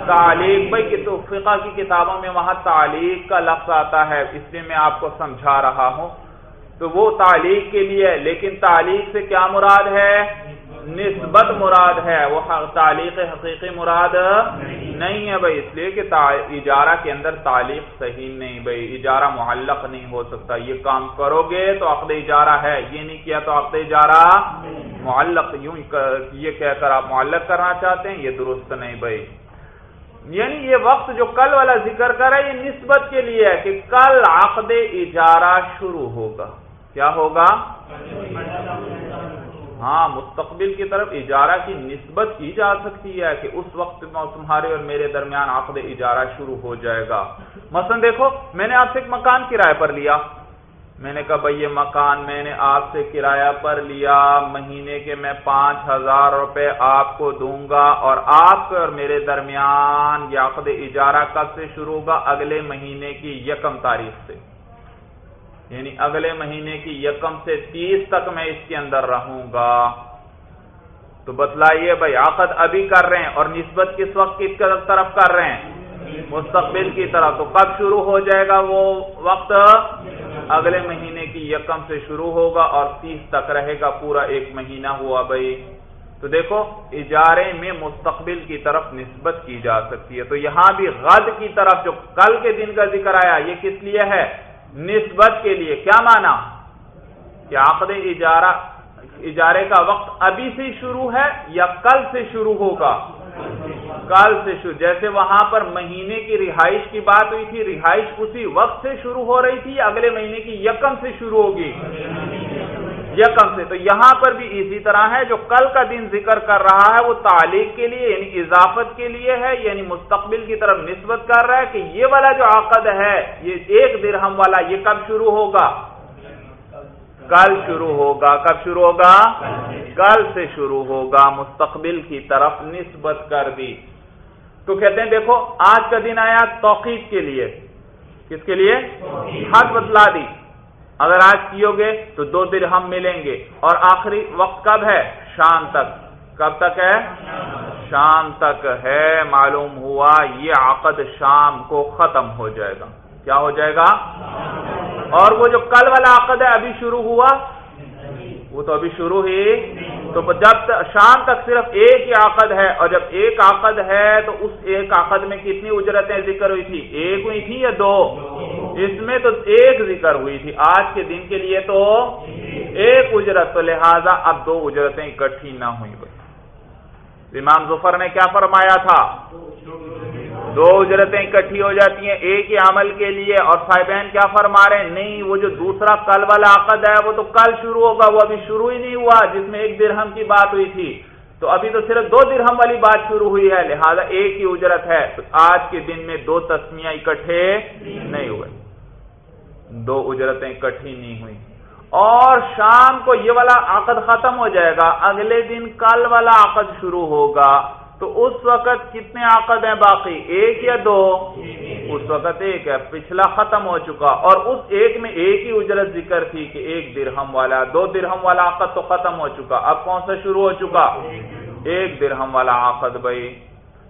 تعلیق، بھائی، کہ تو فقہ کی کتابوں میں وہاں تعلیق کا لفظ آتا ہے، اس لیے میں آپ کو سمجھا رہا ہوں۔ تو وہ تعلیق کے لیے، لیکن تعلیق سے کیا مراد ہے؟ نسبت مراد ہے۔ وہ تعلیق حقیقی مراد نہیں ہے بھائی، اس لیے کہ اجارہ کے اندر تعلیق صحیح نہیں بھائی، اجارہ معلق نہیں ہو سکتا۔ یہ کام کرو گے تو عقد اجارہ ہے، یہ نہیں کیا تو عقد اجارہ معلق، یوں یہ کہہ کر آپ معلق کرنا چاہتے ہیں، یہ درست نہیں بھائی۔ یعنی یہ وقت جو کل والا ذکر کر رہا ہے، یہ نسبت کے لیے ہے کہ کل عقد اجارہ شروع ہوگا۔ کیا ہوگا؟ ہاں مستقبل کی طرف اجارہ کی نسبت کی جا سکتی ہے کہ اس وقت تمہارے اور میرے درمیان عقد اجارہ شروع ہو جائے گا۔ مثلا دیکھو، میں نے آپ سے ایک مکان کرایہ پر لیا۔ میں نے کہا بھائی یہ مکان میں نے آپ سے کرایہ پر لیا، مہینے کے میں پانچ ہزار روپے آپ کو دوں گا اور آپ کے اور میرے درمیان یہ عقد اجارہ کب سے شروع ہوگا؟ اگلے مہینے کی یکم تاریخ سے۔ یعنی اگلے مہینے کی یکم سے تیس تک میں اس کے اندر رہوں گا۔ تو بتلائیے بھائی آقد ابھی کر رہے ہیں اور نسبت کس وقت کس طرف کر رہے ہیں؟ مستقبل کی طرف۔ تو کب شروع ہو جائے گا وہ وقت؟ اگلے مہینے کی یکم سے شروع ہوگا اور تیس تک رہے گا پورا ایک مہینہ ہوا بھائی۔ تو دیکھو، اجارے میں مستقبل کی طرف نسبت کی جا سکتی ہے۔ تو یہاں بھی غد کی طرف جو کل کے دن کا ذکر آیا، یہ کس لیے ہے؟ نسبت کے لیے۔ کیا مانا؟ کہ عقد اجارہ، اجارے کا وقت ابھی سے شروع ہے یا کل سے شروع ہوگا؟ کل سے شروع جیسے وہاں پر مہینے کی رہائش کی بات ہوئی تھی، رہائش اسی وقت سے شروع ہو رہی تھی، اگلے مہینے کی یکم سے شروع ہوگی۔ یکم سے۔ تو یہاں پر بھی اسی طرح ہے، جو کل کا دن ذکر کر رہا ہے، وہ تعلیق کے لیے یعنی اضافت کے لیے ہے یعنی مستقبل کی طرف نسبت کر رہا ہے کہ یہ والا جو عقد ہے، یہ ایک درہم والا، یہ کب شروع ہوگا؟ کل شروع ہوگا، کب شروع ہوگا؟ کل سے شروع ہوگا، مستقبل کی طرف نسبت کر دی۔ تو کہتے ہیں، دیکھو، آج کا دن آیا توقید کے لیے۔ کس کے لیے؟ حد بتلا دی۔ اگر آج کیو گے تو دو دن ہم ملیں گے۔ اور آخری وقت کب ہے؟ شام تک۔ کب تک ہے؟ شام تک ہے۔ معلوم ہوا یہ عقد شام کو ختم ہو جائے گا۔ کیا ہو جائے گا؟ اور وہ جو کل والا عقد ہے، ابھی شروع ہوا؟ وہ تو ابھی شروع ہی۔ تو جب شام تک صرف ایک ہی عقد ہے، اور جب ایک عقد ہے، تو اس ایک عقد میں کتنی اجرتیں ذکر ہوئی تھی؟ ایک ہوئی تھی یا دو؟ اس میں تو ایک ذکر ہوئی تھی۔ آج کے دن کے لیے تو ایک اجرت، تو لہذا اب دو اجرتیں اکٹھی نہ ہوئی۔ بھائی امام ظفر نے کیا فرمایا تھا؟ دو اجرتیں اکٹھی ہو جاتی ہیں، ایک ہی عمل کے لیے۔ اور صاحبین کیا فرما رہے ہیں؟ نہیں، وہ جو دوسرا کل والا عقد ہے، وہ تو کل شروع ہوگا، وہ ابھی شروع ہی نہیں ہوا، جس میں ایک درہم کی بات ہوئی تھی۔ تو ابھی تو صرف دو درہم والی بات شروع ہوئی ہے، لہذا ایک ہی اجرت ہے۔ تو آج کے دن میں دو تسمیاں اکٹھے نہیں ہوئے۔ دو اجرتیں اکٹھی نہیں ہوئی۔ اور شام کو یہ والا عقد ختم ہو جائے گا، اگلے دن کل والا عقد شروع ہوگا۔ تو اس وقت کتنے عقد ہیں باقی؟ ایک یا دو؟ اس وقت ایک ہے، پچھلا ختم ہو چکا۔ اور اس ایک میں ایک ہی اجرت ذکر تھی کہ ایک درہم والا، دو درہم والا عقد تو ختم ہو چکا۔ اب کون سا شروع ہو چکا؟ ایک درہم والا عقد بھائی۔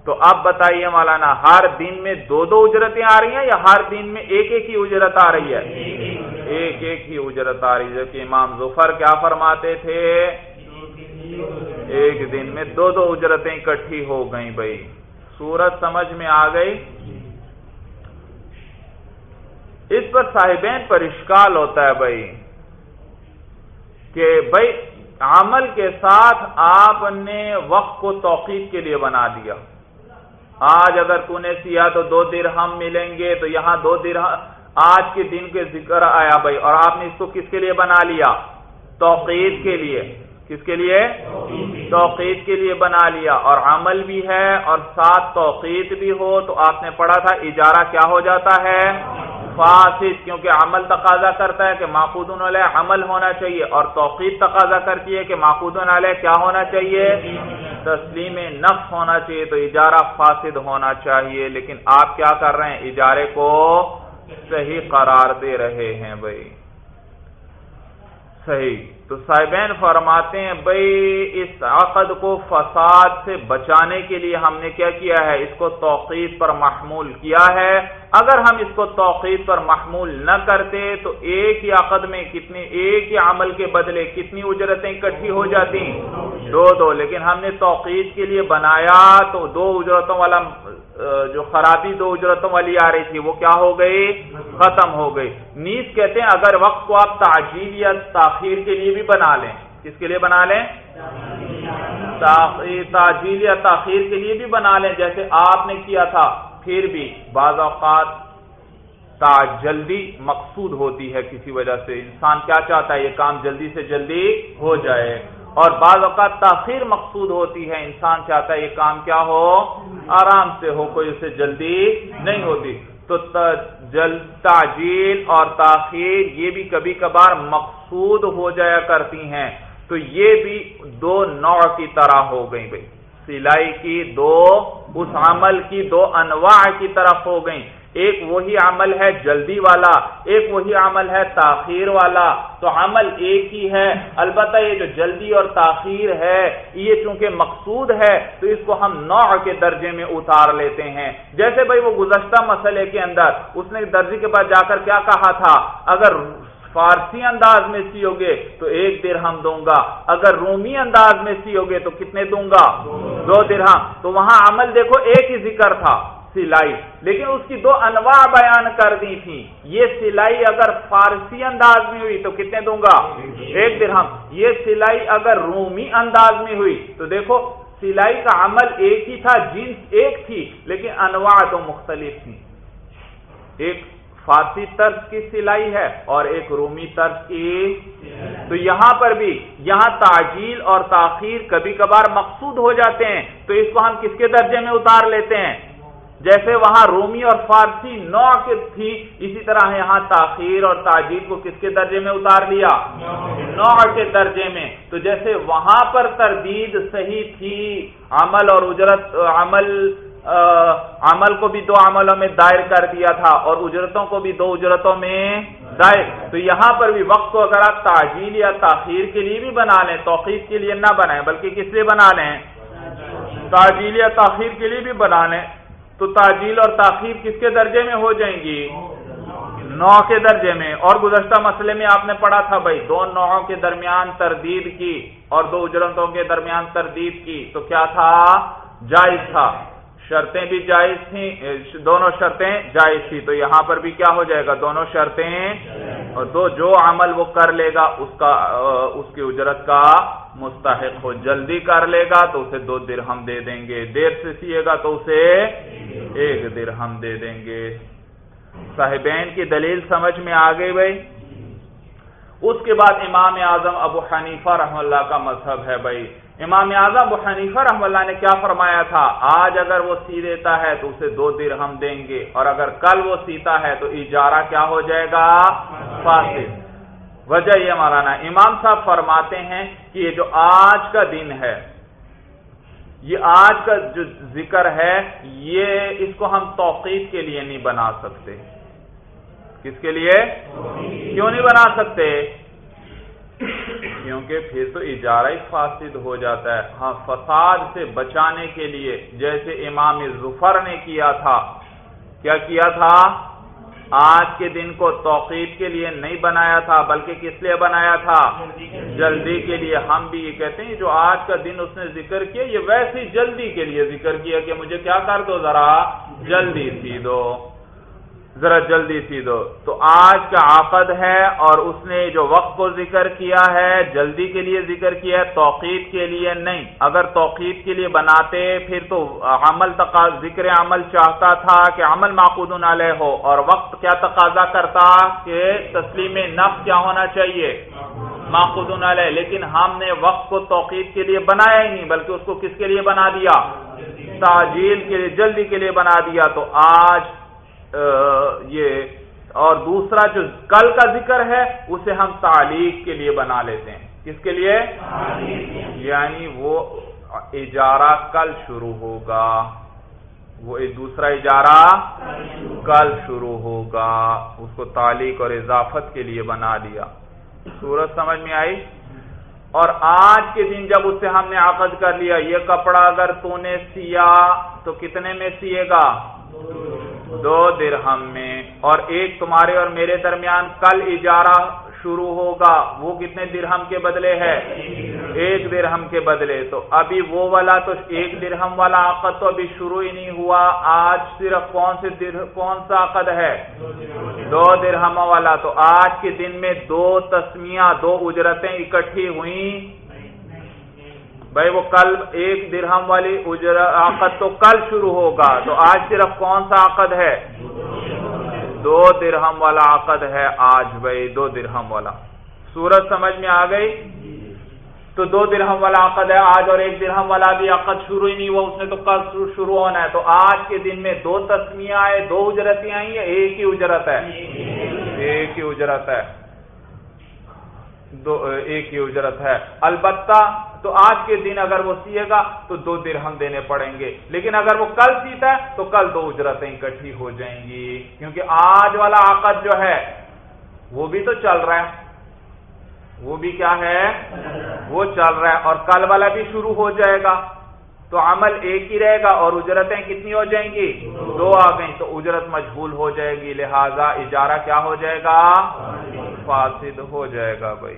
تو اب بتائیے مولانا، ہر دن میں دو دو اجرتیں آ رہی ہیں یا ہر دن میں ایک ایک ہی اجرت آ رہی ہے؟ ایک ایک ہی اجرت آ رہی ہے۔ کہ امام ظفر کیا فرماتے تھے؟ ایک دن میں دو دو اجرتیں اکٹھی ہو گئیں بھائی۔ سورت سمجھ میں آ گئی۔ اس پر صاحبین پر اشکال ہوتا ہے بھائی کہ بھائی عمل کے ساتھ آپ نے وقت کو توقید کے لیے بنا دیا۔ آج اگر تو نے سیا تو دو دیر ہم ملیں گے تو یہاں دو دیر آج کے دن کے ذکر آیا بھائی اور آپ نے اس کو کس کے لیے بنا لیا؟ توقید کے لیے۔ کس کے لیے؟ توقید کے لیے بنا لیا۔ اور عمل بھی ہے اور ساتھ توقید بھی ہو تو آپ نے پڑھا تھا، اجارہ کیا ہو جاتا ہے؟ فاسد، کیونکہ عمل تقاضا کرتا ہے کہ معقود علیہ عمل ہونا چاہیے اور توقید تقاضا کرتی ہے کہ معقود علیہ کیا ہونا چاہیے؟ تسلیم نفس ہونا چاہیے تو اجارہ فاسد ہونا چاہیے۔ لیکن آپ کیا کر رہے ہیں؟ اجارے کو صحیح قرار دے رہے ہیں بھائی۔ صحیح۔ تو صاحبین فرماتے ہیں بھائی اس عقد کو فساد سے بچانے کے لیے ہم نے کیا کیا ہے؟ اس کو توقید پر محمول کیا ہے۔ اگر ہم اس کو توقید پر محمول نہ کرتے تو ایک ہی عقد میں کتنی، ایک ہی عمل کے بدلے کتنی اجرتیں اکٹھی ہو جاتی۔ دو دو، لیکن ہم نے توقید کے لیے بنایا تو دو اجرتوں والا جو خرابی دو اجرتوں والی آ رہی تھی، وہ کیا ہو گئی؟ ختم ہو گئی۔ نیز کہتے ہیں، اگر وقت کو آپ تعجیل یا تاخیر کے لیے بھی بنا لیں، کس کے لیے بنا لیں؟ تاجیل یا تاخیر کے لیے بھی بنا لیں۔ جیسے آپ نے کیا تھا، پھر بھی بعض اوقات تا جلدی مقصود ہوتی ہے کسی وجہ سے۔ انسان کیا چاہتا ہے، یہ کام جلدی سے جلدی ہو جائے۔ اور بعض اوقات تاخیر مقصود ہوتی ہے۔ انسان چاہتا ہے یہ کام کیا ہو؟ آرام سے ہو، کوئی اسے جلدی نہیں ہوتی۔ تو جل، تعجیل اور تاخیر یہ بھی کبھی کبھار مقصود ہو جایا کرتی ہیں۔ تو یہ بھی دو نوع کی طرح ہو گئی بھائی۔ سلائی کی دو، اس عمل کی دو انواع کی طرف ہو گئی ایک وہی عمل ہے جلدی والا، ایک وہی عمل ہے تاخیر والا۔ تو عمل ایک ہی ہے، البتہ یہ جو جلدی اور تاخیر ہے، یہ چونکہ مقصود ہے، تو اس کو ہم نوع کے درجے میں اتار لیتے ہیں۔ جیسے بھائی وہ گزشتہ مسئلے کے اندر اس نے درجی کے پاس جا کر کیا کہا تھا؟ اگر فارسی انداز میں سیو گے تو ایک درہم دوں گا، اگر رومی انداز میں سیو گے تو کتنے دوں گا؟ دو درہم۔ تو وہاں عمل دیکھو ایک ہی ذکر تھا۔ سلائی۔ لیکن اس کی دو انواع بیان کر دی تھی یہ سلائی اگر فارسی انداز میں ہوئی تو کتنے دوں گا؟ ایک درہم۔ یہ سلائی اگر رومی انداز میں ہوئی تو دیکھو، سلائی کا عمل ایک ہی تھا، جنس ایک تھی، لیکن انواع تو مختلف تھی ایک فارسی طرز کی سلائی ہے اور ایک رومی طرز کی۔ تو یہاں پر بھی، یہاں تاجیل اور تاخیر کبھی کبھار مقصود ہو جاتے ہیں۔ تو اس کو ہم کس کے درجے میں اتار لیتے ہیں؟ جیسے وہاں رومی اور فارسی نو کے تھی، اسی طرح یہاں تاخیر اور تاجیل کو کس کے درجے میں اتار لیا؟ نو کے درجے میں۔ تو جیسے وہاں پر تردید صحیح تھی، عمل اور اجرت، عمل عمل کو بھی دو عملوں میں دائر کر دیا تھا اور اجرتوں کو بھی دو اجرتوں میں دائر۔ تو یہاں پر بھی وقت کو اگر آپ تاجیل یا تاخیر کے لیے بھی بنا لیں، توقیف کے لیے نہ بنائیں، بلکہ کس لیے بنا لیں؟ تاجیل یا تاخیر کے لیے بھی بنا لیں۔ تو تاجیل اور تاخیر کس کے درجے میں ہو جائیں گی؟ نو کے درجے میں۔ اور گزشتہ مسئلے میں آپ نے پڑھا تھا بھائی، دو نوعوں کے درمیان تردید کی اور دو اجرتوں کے درمیان تردید کی۔ تو کیا تھا؟ جائز تھا۔ شرطیں بھی جائز تھیں، دونوں شرطیں جائز تھی تو یہاں پر بھی کیا ہو جائے گا؟ دونوں شرطیں۔ اور دو جو عمل وہ کر لے گا، اس کا، اس کی اجرت کا مستحق ہو۔ جلدی کر لے گا تو اسے دو درہم دے دیں گے۔ دیر سے سیے گا تو اسے ایک درہم دے دیں گے۔ صاحبین کی دلیل سمجھ میں آ گئی بھائی؟ اس کے بعد امام اعظم ابو حنیفہ رحم اللہ کا مذہب ہے بھائی۔ امام اعظم حنیفہ رحم اللہ نے کیا فرمایا تھا؟ آج اگر وہ سی دیتا ہے تو اسے دو دیر ہم دیں گے اور اگر کل وہ سیتا ہے تو اجارہ کیا ہو جائے گا؟ فاسد۔ وجہ یہ مولانا امام صاحب فرماتے ہیں کہ یہ جو آج کا دن ہے یہ آج کا جو ذکر ہے یہ اس کو ہم توقیف کے لیے نہیں بنا سکتے۔ کس کے لیے؟ کیوں نہیں بنا سکتے؟ کیونکہ پھر تو اجارہ ہی فاسد ہو جاتا ہے۔ ہاں فساد سے بچانے کے لیے جیسے امام ظفر نے کیا تھا۔ کیا کیا تھا؟ آج کے دن کو توقید کے لیے نہیں بنایا تھا، بلکہ کس لیے بنایا تھا؟ جلدی کے لیے۔ ہم بھی یہ کہتے ہیں، جو آج کا دن اس نے ذکر کیا، یہ ویسی جلدی کے لیے ذکر کیا کہ مجھے کیا کر دو ذرا؟ جلدی سی دو۔ ذرا جلدی سی دو۔ تو آج کا عقد ہے اور اس نے جو وقت کو ذکر کیا ہے، جلدی کے لیے ذکر کیا ہے توقید کے لیے نہیں۔ اگر توقید کے لیے بناتے، پھر تو عمل ذکر عمل چاہتا تھا کہ عمل معقود علیہ ہو۔ اور وقت کیا تقاضا کرتا کہ تسلیم نف کیا ہونا چاہیے؟ معقود علیہ۔ لیکن ہم نے وقت کو توقید کے لیے بنایا ہی نہیں، بلکہ اس کو کس کے لیے بنا دیا؟ تاجیل کے لیے، جلدی کے لیے بنا دیا۔ تو آج یہ، اور دوسرا جو کل کا ذکر ہے، اسے ہم تعلیق کے لیے بنا لیتے ہیں۔ کس کے لیے؟ یعنی وہ اجارہ کل شروع ہوگا۔ وہ ایک دوسرا اجارہ کل شروع ہوگا۔ اس کو تعلیق اور اضافت کے لیے بنا دیا۔ سورج سمجھ میں آئی؟ اور آج کے دن جب اسے ہم نے عقد کر لیا، یہ کپڑا اگر تو نے سیا تو کتنے میں سیے گا؟ دو درہم میں اور ایک تمہارے اور میرے درمیان کل اجارہ شروع ہوگا۔ وہ کتنے درہم کے بدلے ہے ایک درہم کے بدلے۔ تو ابھی وہ والا تو ایک درہم والا عقد تو ابھی شروع ہی نہیں ہوا۔ آج صرف کون سے کون سا عقد ہے؟ دو درہم والا۔ تو آج کے دن میں دو تسمیاں دو اجرتیں اکٹھی ہوئیں۔ بھائی وہ کل ایک درہم والی عقد تو کل شروع ہوگا تو آج صرف کون سا عقد ہے؟ دو درہم والا عقد ہے آج بھائی، دو درہم والا۔ سورج سمجھ میں آ گئی؟ تو دو درہم والا عقد ہے آج اور ایک درہم والا بھی عقد شروع ہی نہیں ہوا، اس نے تو کل شروع ہونا ہے۔ تو آج کے دن میں دو تسمیاں آئے دو اجرتیں آئی ہیں ایک ہی اجرت ہے؟ ایک ہی اجرت ہے۔ دو، ایک ہی اجرت ہے۔ البتہ تو آج کے دن اگر وہ سیے گا تو دو درہم دینے پڑیں گے۔ لیکن اگر وہ کل سیتا ہے تو کل دو اجرتیں اکٹھی ہو جائیں گی۔ کیونکہ آج والا عقد جو ہے، وہ بھی تو چل رہا ہے۔ وہ بھی کیا ہے؟ وہ چل رہا ہے۔ اور کل والا بھی شروع ہو جائے گا۔ تو عمل ایک ہی رہے گا اور اجرتیں کتنی ہو جائیں گی؟ دو آ گئیں۔ تو اجرت مجبول ہو جائے گی۔ لہذا اجارہ کیا ہو جائے گا؟ فاسد ہو جائے گا بھائی۔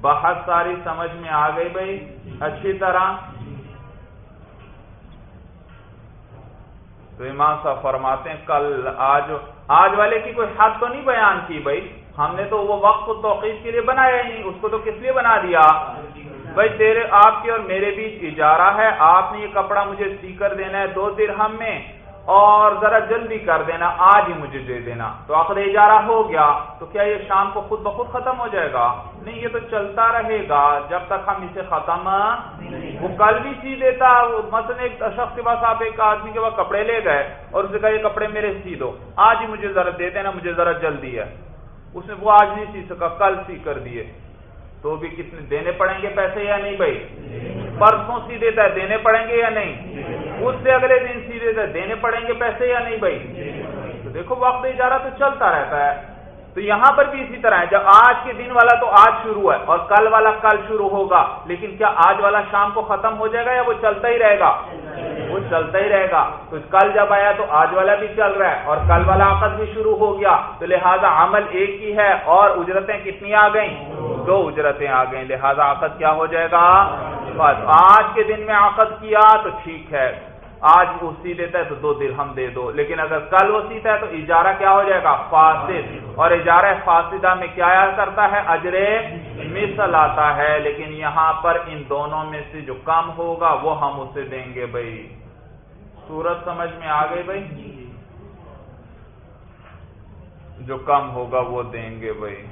بہت ساری سمجھ میں آ گئی بھائی؟ اچھی طرح؟ تو امام صاحب فرماتے ہیں، کل آج آج والے کی کوئی حد تو نہیں بیان کی بھائی؟ ہم نے تو وہ وقت کو توقیف کے لیے بنایا ہی نہیں، اس کو تو کس لیے بنا دیا؟ بھائی، تیرے، آپ کے اور میرے بیچ اجارہ ہے، آپ نے یہ کپڑا مجھے سی کر دینا ہے دو درہم میں۔ اور ذرا جلدی کر دینا، آج ہی مجھے دے دینا۔ تو عقد اجارہ ہو گیا، تو کیا یہ شام کو خود بخود ختم ہو جائے گا؟ نہیں، یہ تو چلتا رہے گا، جب تک ہم اسے ختم وہ کل بھی سی دیتا مثلا ایک شخص کے پاس آپ ایک آدمی کے پاس کپڑے لے گئے اور اسے کہا، یہ کپڑے میرے سی دو، آج ہی مجھے ذرا دے دینا، مجھے ذرا جلدی ہے۔ اس نے وہ آج نہیں سی سکا، کل سی کر دیے۔ تو بھی کتنے دینے پڑیں گے پیسے یا نہیں بھائی؟ پرسوں سی دیتا ہے دینے پڑیں گے یا نہیں؟ اس سے اگلے دن سی دیتا دینے پڑیں گے پیسے یا نہیں بھائی؟ تو دیکھو، وقت اجارہ تو چلتا رہتا ہے۔ تو یہاں پر بھی اسی طرح ہے، جب آج کے دن والا تو آج شروع ہے اور کل والا کل شروع ہوگا، لیکن کیا آج والا شام کو ختم ہو جائے گا یا وہ چلتا ہی رہے گا؟ وہ چلتا ہی رہے گا۔ تو کل جب آیا تو آج والا بھی چل رہا ہے اور کل والا عقد بھی شروع ہو گیا۔ تو لہٰذا عمل ایک ہی ہے اور اجرتیں کتنی آ گئیں؟ دو اجرتیں آ گئیں۔ لہٰذا عقد کیا ہو جائے گا؟ بس، آج کے دن میں عقد کیا تو ٹھیک ہے۔ آج وہ سی دیتا ہے تو دو دن ہم دے دو۔ لیکن اگر کل وہ سیتا ہے تو اجارہ کیا ہو جائے گا؟ فاسد۔ اور اجارہ فاسدہ میں کیا کرتا ہے؟ اجرے مثل آتا ہے۔ لیکن یہاں پر ان دونوں میں سے جو کم ہوگا وہ ہم اسے دیں گے بھائی۔ سورت سمجھ میں آ گئی بھائی؟ جو کم ہوگا وہ دیں گے بھائی۔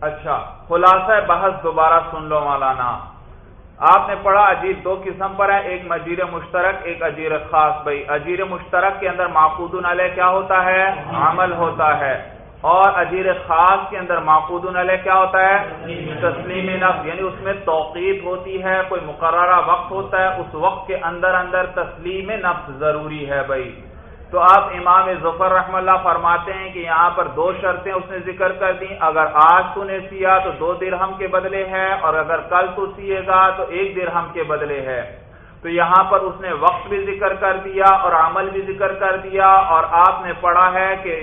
اچھا خلاصہ بحث دوبارہ سن لو مولانا۔ آپ نے پڑھا اجیر دو قسم پر ہے، ایک مجیر مشترک، ایک اجیر خاص۔ بھائی، اجیر مشترک کے اندر معقود علیہ کیا ہوتا ہے؟ عمل ہوتا ہے۔ اور اجیر خاص کے اندر معقود علیہ کیا ہوتا ہے؟ تسلیم نفس یعنی اس میں توقیف ہوتی ہے، کوئی مقررہ وقت ہوتا ہے، اس وقت کے اندر اندر تسلیم نفس ضروری ہے، بھائی۔ تو آپ امام ظفر رحم اللہ فرماتے ہیں کہ یہاں پر دو شرطیں اس نے ذکر کر دی اگر آج تو نے سیا تو دو درہم کے بدلے ہے اور اگر کل تو سیے گا تو ایک درہم کے بدلے ہے تو یہاں پر اس نے وقت بھی ذکر کر دیا اور عمل بھی ذکر کر دیا، اور آپ نے پڑھا ہے کہ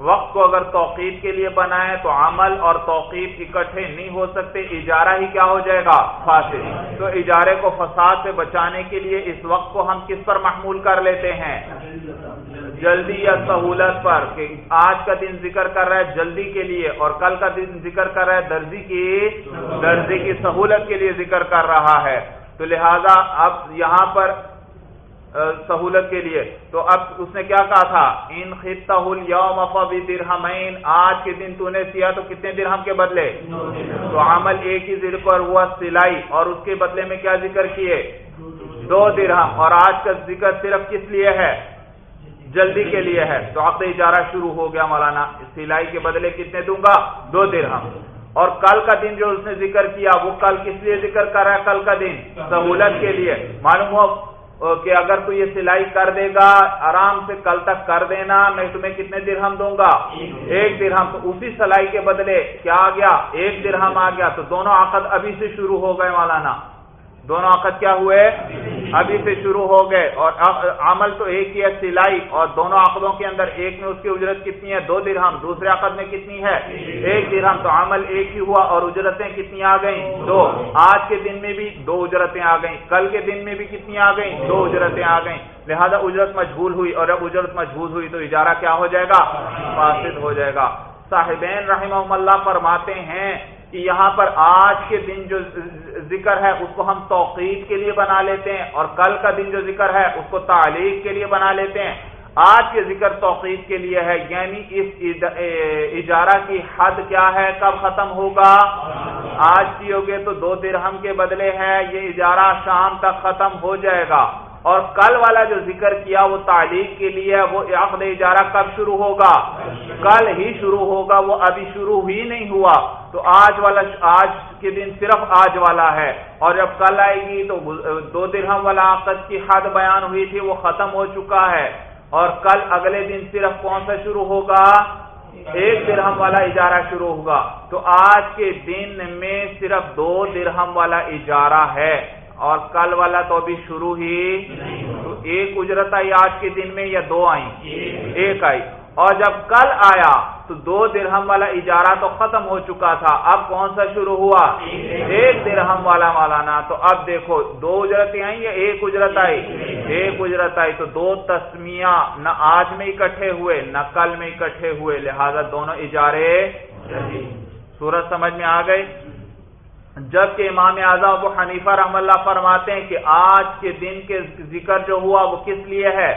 وقت کو اگر توقیف کے لیے بنائے تو عمل اور توقیف اکٹھے نہیں ہو سکتے، اجارہ ہی کیا ہو جائے گا؟ فاصل تو اجارے کو فساد سے بچانے کے لیے اس وقت کو ہم کس پر محمول کر لیتے ہیں؟ جلدی یا سہولت پر کہ آج کا دن ذکر کر رہا ہے جلدی کے لیے اور کل کا دن ذکر کر رہا ہے درزی کی درزی کی سہولت کے لیے ذکر کر رہا ہے۔ تو لہذا اب یہاں پر سہولت کے لیے۔ تو اب اس نے کیا کہا تھا؟ ان خطہ یوم درہمین آج کے دن تو نے سیا تو کتنے درہم کے بدلے؟ تو عمل ایک ہی ذر پر ہوا، سلائی۔ اور اس کے بدلے میں کیا ذکر کیے؟ دو درہم۔ اور آج کا ذکر صرف کس لیے ہے؟ جلدی کے لیے ہے۔ تو عقد اجارہ شروع ہو گیا مولانا۔ سلائی کے بدلے کتنے دوں گا؟ دو درہم۔ اور کل کا دن جو اس نے ذکر کیا، وہ کل کس لیے ذکر کر رہا ہے؟ کل کا دن۔ سہولت کے لیے۔ معلوم ہو کہ اگر تو یہ سلائی کر دے گا، آرام سے کل تک کر دینا، میں تمہیں کتنے درہم دوں گا؟ ایک درہم۔ تو اسی سلائی کے بدلے کیا آ گیا؟ ایک درہم آ گیا۔ تو دونوں آخت ابھی سے شروع ہو گئے مولانا۔ دونوں عقد کیا ہوئے؟ ابھی سے شروع ہو گئے اور عمل تو ایک ہی ہے، سلائی، اور دونوں عقدوں کے اندر ایک میں اس کی اجرت کتنی ہے؟ دو درہم، دوسرے عقد میں کتنی ہے؟ ایک درہم، تو عمل ایک ہی ہوا اور اجرتیں کتنی آ گئیں؟ دو۔ آج کے دن میں بھی دو اجرتیں آ گئیں، کل کے دن میں بھی کتنی آ گئیں؟ دو اجرتیں آ گئیں۔ لہذا اجرت مجبور ہوئی اور اب اجرت مجبور ہوئی تو اجارہ کیا ہو جائے گا؟ فاسد ہو جائے گا۔ صاحبین رحمہ اللہ فرماتے ہیں کہ یہاں پر آج کے دن جو ذکر ہے، اس کو ہم توقید کے لیے بنا لیتے ہیں اور کل کا دن جو ذکر ہے، اس کو تعلیق کے لیے بنا لیتے ہیں۔ آج کے ذکر توقید کے لیے ہے یعنی اس اجارہ کی حد کیا ہے، کب ختم ہوگا؟ آج پیو گے تو دو درہم کے بدلے ہے یہ اجارہ شام تک ختم ہو جائے گا۔ اور کل والا جو ذکر کیا وہ تعلیق کے لیے وہ عقد اجارہ کب شروع ہوگا؟ کل ہی شروع ہوگا، وہ ابھی شروع ہی نہیں ہوا۔ تو آج والا آج کے دن صرف آج والا ہے۔ اور جب کل آئے گی تو دو درہم والا عقد کی حد بیان ہوئی تھی، وہ ختم ہو چکا ہے۔ اور کل اگلے دن صرف کون سا شروع ہوگا؟ ایک درہم والا اجارہ شروع ہوگا۔ تو آج کے دن میں صرف دو درہم والا اجارہ ہے۔ اور کل والا تو ابھی شروع ہی تو ایک اجرت آئی آج کے دن میں یا دو آئی ایک آئی۔ اور جب کل آیا تو دو درہم والا اجارہ تو ختم ہو چکا تھا۔ اب کون سا شروع ہوا؟ ایک درہم والا مولانا۔ تو اب دیکھو دو اجرتیں آئیں یا ایک اجرت آئی؟ ایک اجرت آئی۔ تو دو تسمیاں نہ آج میں اکٹھے ہوئے نہ کل میں اکٹھے ہوئے۔ لہذا دونوں اجارے سورج سمجھ میں آ گئی جبکہ امام اعظم ابو حنیفہ رحم اللہ فرماتے ہیں کہ آج کے دن کے ذکر جو ہوا وہ کس لیے ہے؟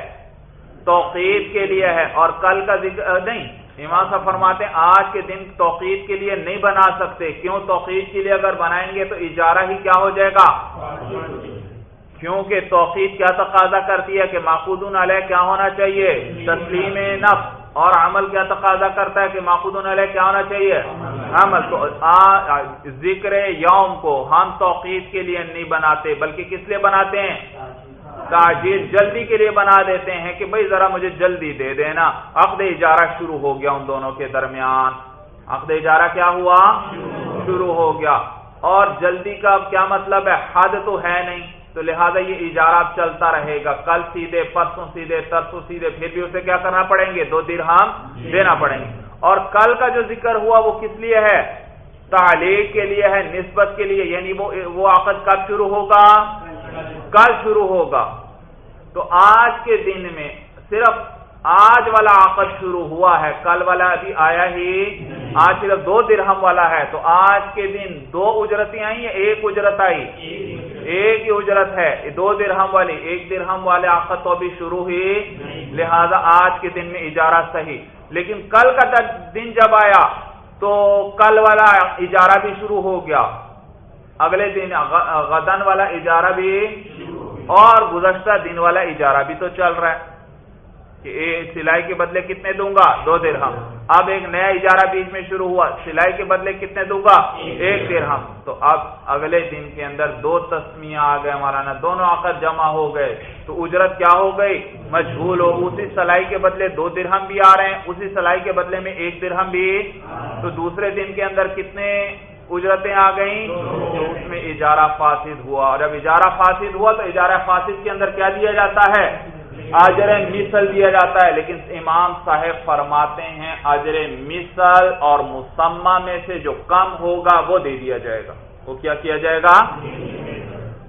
توقید کے لیے ہے اور کل کا ذکر نہیں، امام صاحب فرماتے ہیں آج کے دن توقید کے لیے نہیں بنا سکتے۔ کیوں توقید کے لیے اگر بنائیں گے تو اجارہ ہی کیا ہو جائے گا؟ کیونکہ توقید کیا تقاضا کرتی ہے کہ معقود علیہ کیا ہونا چاہیے؟ تسلیم نفس۔ اور عمل کیا تقاضا کرتا ہے کہ ماخود علیہ کیا ہونا چاہیے؟ عمل. تو ذکر یوم کو ہم توقید کے لیے نہیں بناتے، بلکہ کس لیے بناتے ہیں؟ تاجر جلدی کے لیے بنا دیتے ہیں کہ بھائی ذرا مجھے جلدی دے دینا۔ عقد اجارہ شروع ہو گیا ان دونوں کے درمیان۔ عقد اجارہ کیا ہوا؟ شروع ہو گیا۔ اور جلدی کا کیا مطلب ہے؟ حد تو ہے نہیں۔ تو لہٰذا یہ اجارہ چلتا رہے گا۔ کل سیدھے، پرسوں سیدھے، ترسوں سیدھے، پھر بھی اسے کیا کرنا پڑیں گے؟ دو درہم دینا پڑیں گے۔ اور کل کا جو ذکر ہوا وہ کس لیے ہے؟ تعلیق کے لیے ہے، نسبت کے لیے یعنی وہ آفت کب شروع ہوگا؟ کل شروع ہوگا۔ تو آج کے دن میں صرف آج والا عقد شروع ہوا ہے کل والا ابھی آیا ہی آج صرف دو درہم والا ہے۔ تو آج کے دن دو اجرتیں آئی ایک اجرت آئی؟ ایک ہی اجرت ہے۔ دو درہم والی ایک درہم والے آخر تو ابھی شروع ہی لہذا آج کے دن میں اجارہ صحیح۔ لیکن کل کا دن جب آیا تو کل والا اجارہ بھی شروع ہو گیا۔ اگلے دن غدن والا اجارہ بھی اور گزشتہ دن والا اجارہ بھی تو چل رہا ہے۔ کہ سلائی کے بدلے کتنے دوں گا؟ دو درہم۔ اب ایک نیا اجارہ بیچ میں شروع ہوا، سلائی کے بدلے کتنے دوں گا؟ ایک درہم۔ تو اب اگلے دن کے اندر دو تسمیاں آ گئے مولانا، دونوں آخر جمع ہو گئے۔ تو اجرت کیا ہو گئی؟ مجبول ہو۔ اسی سلائی کے بدلے دو درہم بھی آ رہے ہیں، اسی سلائی کے بدلے میں ایک درہم بھی۔ تو دوسرے دن کے اندر کتنے اجرتیں آ گئیں؟ تو اس میں اجارہ فاسد ہوا۔ اور جب اجارہ فاسد ہوا تو اجارہ فاسد کے اندر کیا دیا جاتا ہے؟ اجر مثل دیا جاتا ہے، لیکن امام صاحب فرماتے ہیں اجر مثل اور مسمہ میں سے جو کم ہوگا وہ دے دیا جائے گا۔ وہ کیا کیا جائے گا؟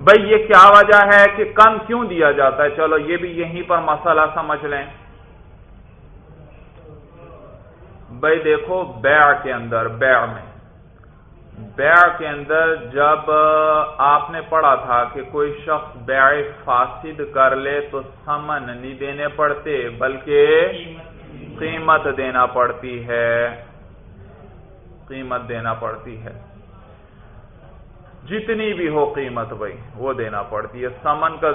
بھائی یہ کیا وجہ ہے کہ کم کیوں دیا جاتا ہے؟ چلو یہ بھی یہیں پر مسئلہ سمجھ لیں۔ بھائی دیکھو بیع کے اندر، بیع میں۔ بیع کے اندر جب آپ نے پڑھا تھا کہ کوئی شخص بیع فاسد کر لے تو سمن نہیں دینے پڑتے، بلکہ قیمت دینا پڑتی ہے۔ قیمت دینا پڑتی ہے۔ جتنی بھی ہو قیمت بھائی، وہ دینا پڑتی ہے۔ سمن کا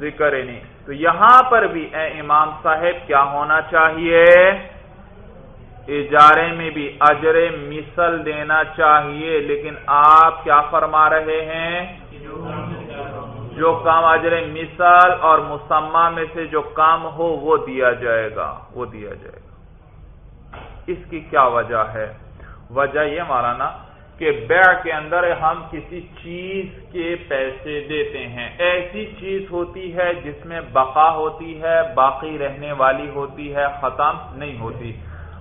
ذکر ہی نہیں۔ تو یہاں پر بھی اے امام صاحب کیا ہونا چاہیے؟ اجارے میں بھی اجر مثل دینا چاہیے، لیکن آپ کیا فرما رہے ہیں؟ جو کام اجر مثل اور مسمہ میں سے جو کام ہو، وہ دیا جائے گا، وہ دیا جائے گا۔ اس کی کیا وجہ ہے؟ وجہ یہ مارانا کہ بیع کے اندر ہم کسی چیز کے پیسے دیتے ہیں۔ ایسی چیز ہوتی ہے جس میں بقا ہوتی ہے، باقی رہنے والی ہوتی ہے، ختم نہیں ہوتی۔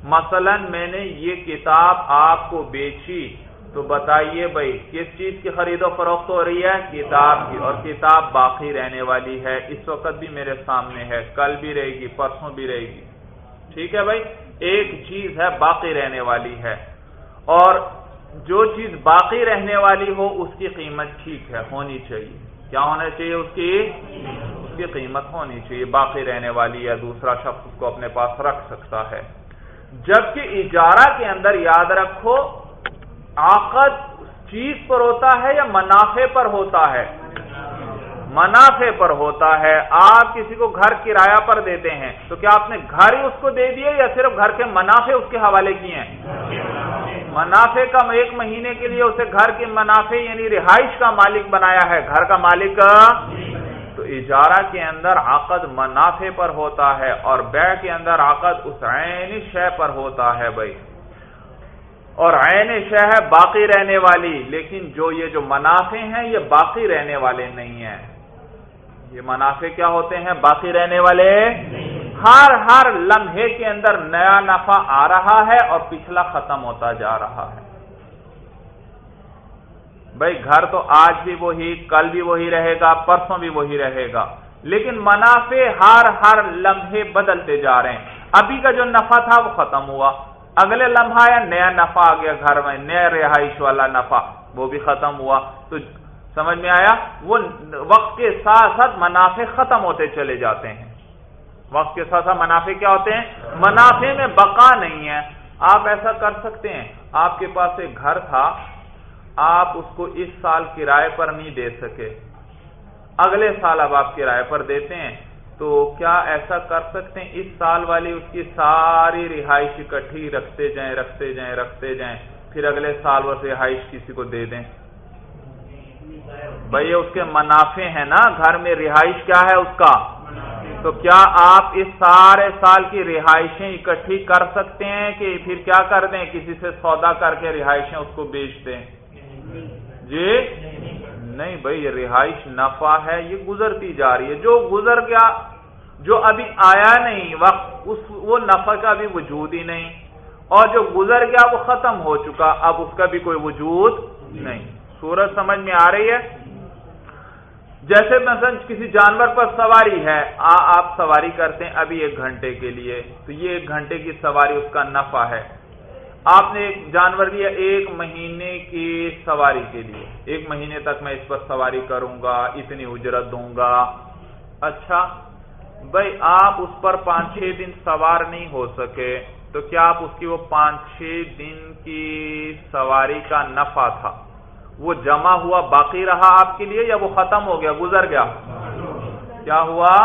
مثلا میں نے یہ کتاب آپ کو بیچی، تو بتائیے بھائی، کس چیز کی خرید و فروخت ہو رہی ہے؟ کتاب کی، اور کتاب باقی رہنے والی ہے۔ اس وقت بھی میرے سامنے ہے، کل بھی رہے گی، پرسوں بھی رہے گی۔ ٹھیک ہے بھائی؟ ایک چیز ہے، باقی رہنے والی ہے۔ اور جو چیز باقی رہنے والی ہو، اس کی قیمت ٹھیک ہے، ہونی چاہیے۔ کیا ہونا چاہیے اس کی؟ اس کی قیمت ہونی چاہیے۔ باقی رہنے والی یا دوسرا شخص اس کو اپنے پاس رکھ سکتا ہے۔ جبکہ اجارہ کے اندر یاد رکھو آقد چیز پر ہوتا ہے یا منافع پر ہوتا ہے؟ منافع پر ہوتا ہے۔ آپ کسی کو گھر کرایہ پر دیتے ہیں، تو کیا آپ نے گھر ہی اس کو دے دیے یا صرف گھر کے منافع اس کے حوالے کیے ہیں؟ منافع کا ایک مہینے کے لیے اسے گھر کے منافع یعنی رہائش کا مالک بنایا ہے۔ گھر کا مالک تو اجارہ کے اندر عقد منافع پر ہوتا ہے اور بے کے اندر عقد اس عین شے پر ہوتا ہے بھائی۔ اور عین شہ ہے باقی رہنے والی، لیکن جو یہ جو منافع ہیں یہ باقی رہنے والے نہیں ہیں۔ یہ منافع کیا ہوتے ہیں؟ باقی رہنے والے؟ ہر ہر لمحے کے اندر نیا نفع آ رہا ہے اور پچھلا ختم ہوتا جا رہا ہے۔ بھائی گھر تو آج بھی وہی، کل بھی وہی رہے گا، پرسوں بھی وہی رہے گا۔ لیکن منافع ہر ہر لمحے بدلتے جا رہے ہیں۔ ابھی کا جو نفع تھا وہ ختم ہوا۔ اگلے لمحہ یا نیا نفع آ گیا گھر میں، نیا رہائش والا نفع، وہ بھی ختم ہوا۔ تو سمجھ میں آیا؟ وہ وقت کے ساتھ ساتھ منافع ختم ہوتے چلے جاتے ہیں۔ وقت کے ساتھ ساتھ منافع کیا ہوتے ہیں؟ منافع میں بقا نہیں ہے۔ آپ ایسا کر سکتے ہیں۔ آپ کے پاس ایک گھر تھا۔ آپ اس کو اس سال کرائے پر نہیں دے سکے۔ اگلے سال اب آپ کرائے پر دیتے ہیں، تو کیا ایسا کر سکتے ہیں؟ اس سال والی اس کی ساری رہائش اکٹھی رکھتے جائیں رکھتے جائیں رکھتے جائیں، پھر اگلے سال وہ رہائش کسی کو دے دیں۔ بھائی اس کے منافع ہیں نا، گھر میں رہائش کیا ہے اس کا؟ تو کیا آپ اس سارے سال کی رہائشیں اکٹھی کر سکتے ہیں کہ پھر کیا کر دیں؟ کسی سے سودا کر کے رہائشیں اس کو بیچ دیں۔ جی؟ نہیں بھائی، یہ رہائش نفع ہے، یہ گزرتی جا رہی ہے۔ جو گزر گیا، جو ابھی آیا نہیں وقت، اس، وہ نفع کا بھی وجود ہی نہیں۔ اور جو گزر گیا، وہ ختم ہو چکا۔ اب اس کا بھی کوئی وجود نہیں۔ سورج سمجھ میں آ رہی ہے؟ جیسے مثلا کسی جانور پر سواری ہے، آ، آپ سواری کرتے ہیں ابھی ایک گھنٹے کے لیے۔ تو یہ ایک گھنٹے کی سواری اس کا نفع ہے۔ آپ نے ایک جانور لیا ایک مہینے کی سواری کے لیے۔ ایک مہینے تک میں اس پر سواری کروں گا اتنی اجرت دوں گا۔ اچھا بھائی آپ اس پر پانچ چھ دن سوار نہیں ہو سکے تو کیا آپ اس کی وہ پانچ چھ دن کی سواری کا نفع تھا؟ وہ جمع ہوا باقی رہا آپ کے لیے یا وہ ختم ہو گیا گزر گیا۔ کیا ہوا؟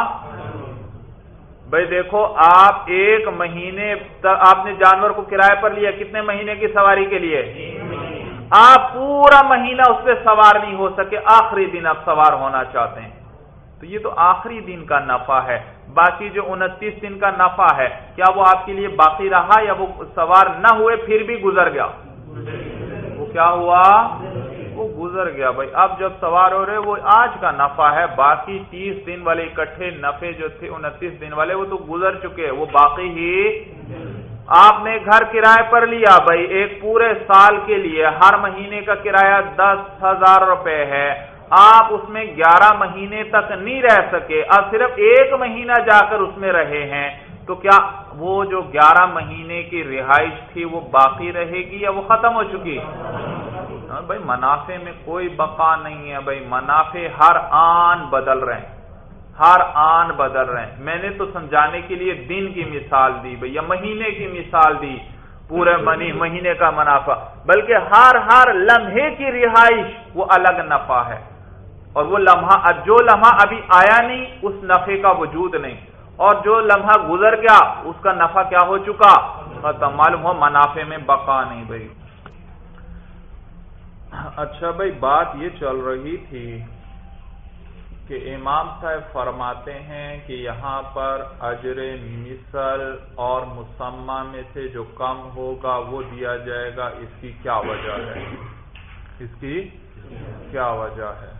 بھائی دیکھو، آپ ایک مہینے آپ نے جانور کو کرایہ پر لیا، کتنے مہینے کی سواری کے لیے؟ آپ پورا مہینہ اس پہ سوار نہیں ہو سکے، آخری دن آپ سوار ہونا چاہتے ہیں۔ تو یہ تو آخری دن کا نفع ہے۔ باقی جو انتیس دن کا نفع ہے، کیا وہ آپ کے لیے باقی رہا یا وہ سوار نہ ہوئے، پھر بھی گزر گیا؟ وہ کیا ہوا؟ گزر گیا بھائی۔ اب جب سوار ہو رہے، وہ آج کا نفع ہے۔ باقی تیس دن والے اکٹھے نفے جو تھے، انتیس دن والے، وہ تو گزر چکے وہ باقی ہی آپ نے گھر کرائے پر لیا بھائی۔ ایک پورے سال کے لیے ہر مہینے کا کرایہ دس ہزار روپے ہے۔ آپ اس میں گیارہ مہینے تک نہیں رہ سکے۔ اب صرف ایک مہینہ جا کر اس میں رہے ہیں۔ تو کیا وہ جو گیارہ مہینے کی رہائش تھی، وہ باقی رہے گی یا وہ ختم ہو چکی؟ بھائی منافع میں کوئی بقا نہیں ہے بھائی منافع ہر آن بدل رہے ہیں۔ ہر آن بدل رہے ہیں۔ میں نے تو سمجھانے کے لیے دن کی مثال دی بھائی یا مہینے کی مثال دی۔ پورے منی مہینے کا منافع۔ بلکہ ہر ہر لمحے کی رہائش وہ الگ نفع ہے۔ اور وہ لمحہ جو لمحہ ابھی آیا نہیں اس نفے کا وجود نہیں۔ اور جو لمحہ گزر گیا اس کا نفع کیا ہو چکا؟ ختم۔ معلوم ہو منافع میں بقا نہیں بھائی۔ اچھا بھائی، بات یہ چل رہی تھی کہ امام صاحب فرماتے ہیں کہ یہاں پر اجر مثل اور مسمہ میں سے جو کم ہوگا وہ دیا جائے گا، اس کی کیا وجہ ہے؟ اس کی کیا وجہ ہے؟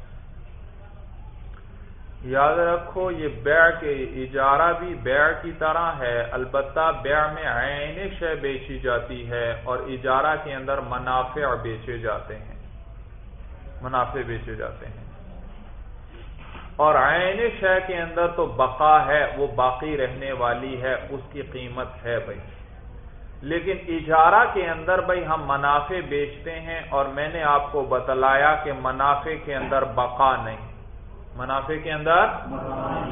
یاد رکھو، یہ بیع کے اجارہ بھی بیع کی طرح ہے، البتہ بیع میں عین شے بیچی جاتی ہے اور اجارہ کے اندر منافع بیچے جاتے ہیں۔ منافع بیچے جاتے ہیں۔ اور عین شے کے اندر تو بقا ہے، وہ باقی رہنے والی ہے، اس کی قیمت ہے بھائی۔ لیکن اجارہ کے اندر بھائی ہم منافع بیچتے ہیں اور میں نے آپ کو بتلایا کہ منافع کے اندر بقا نہیں۔ منافع کے اندر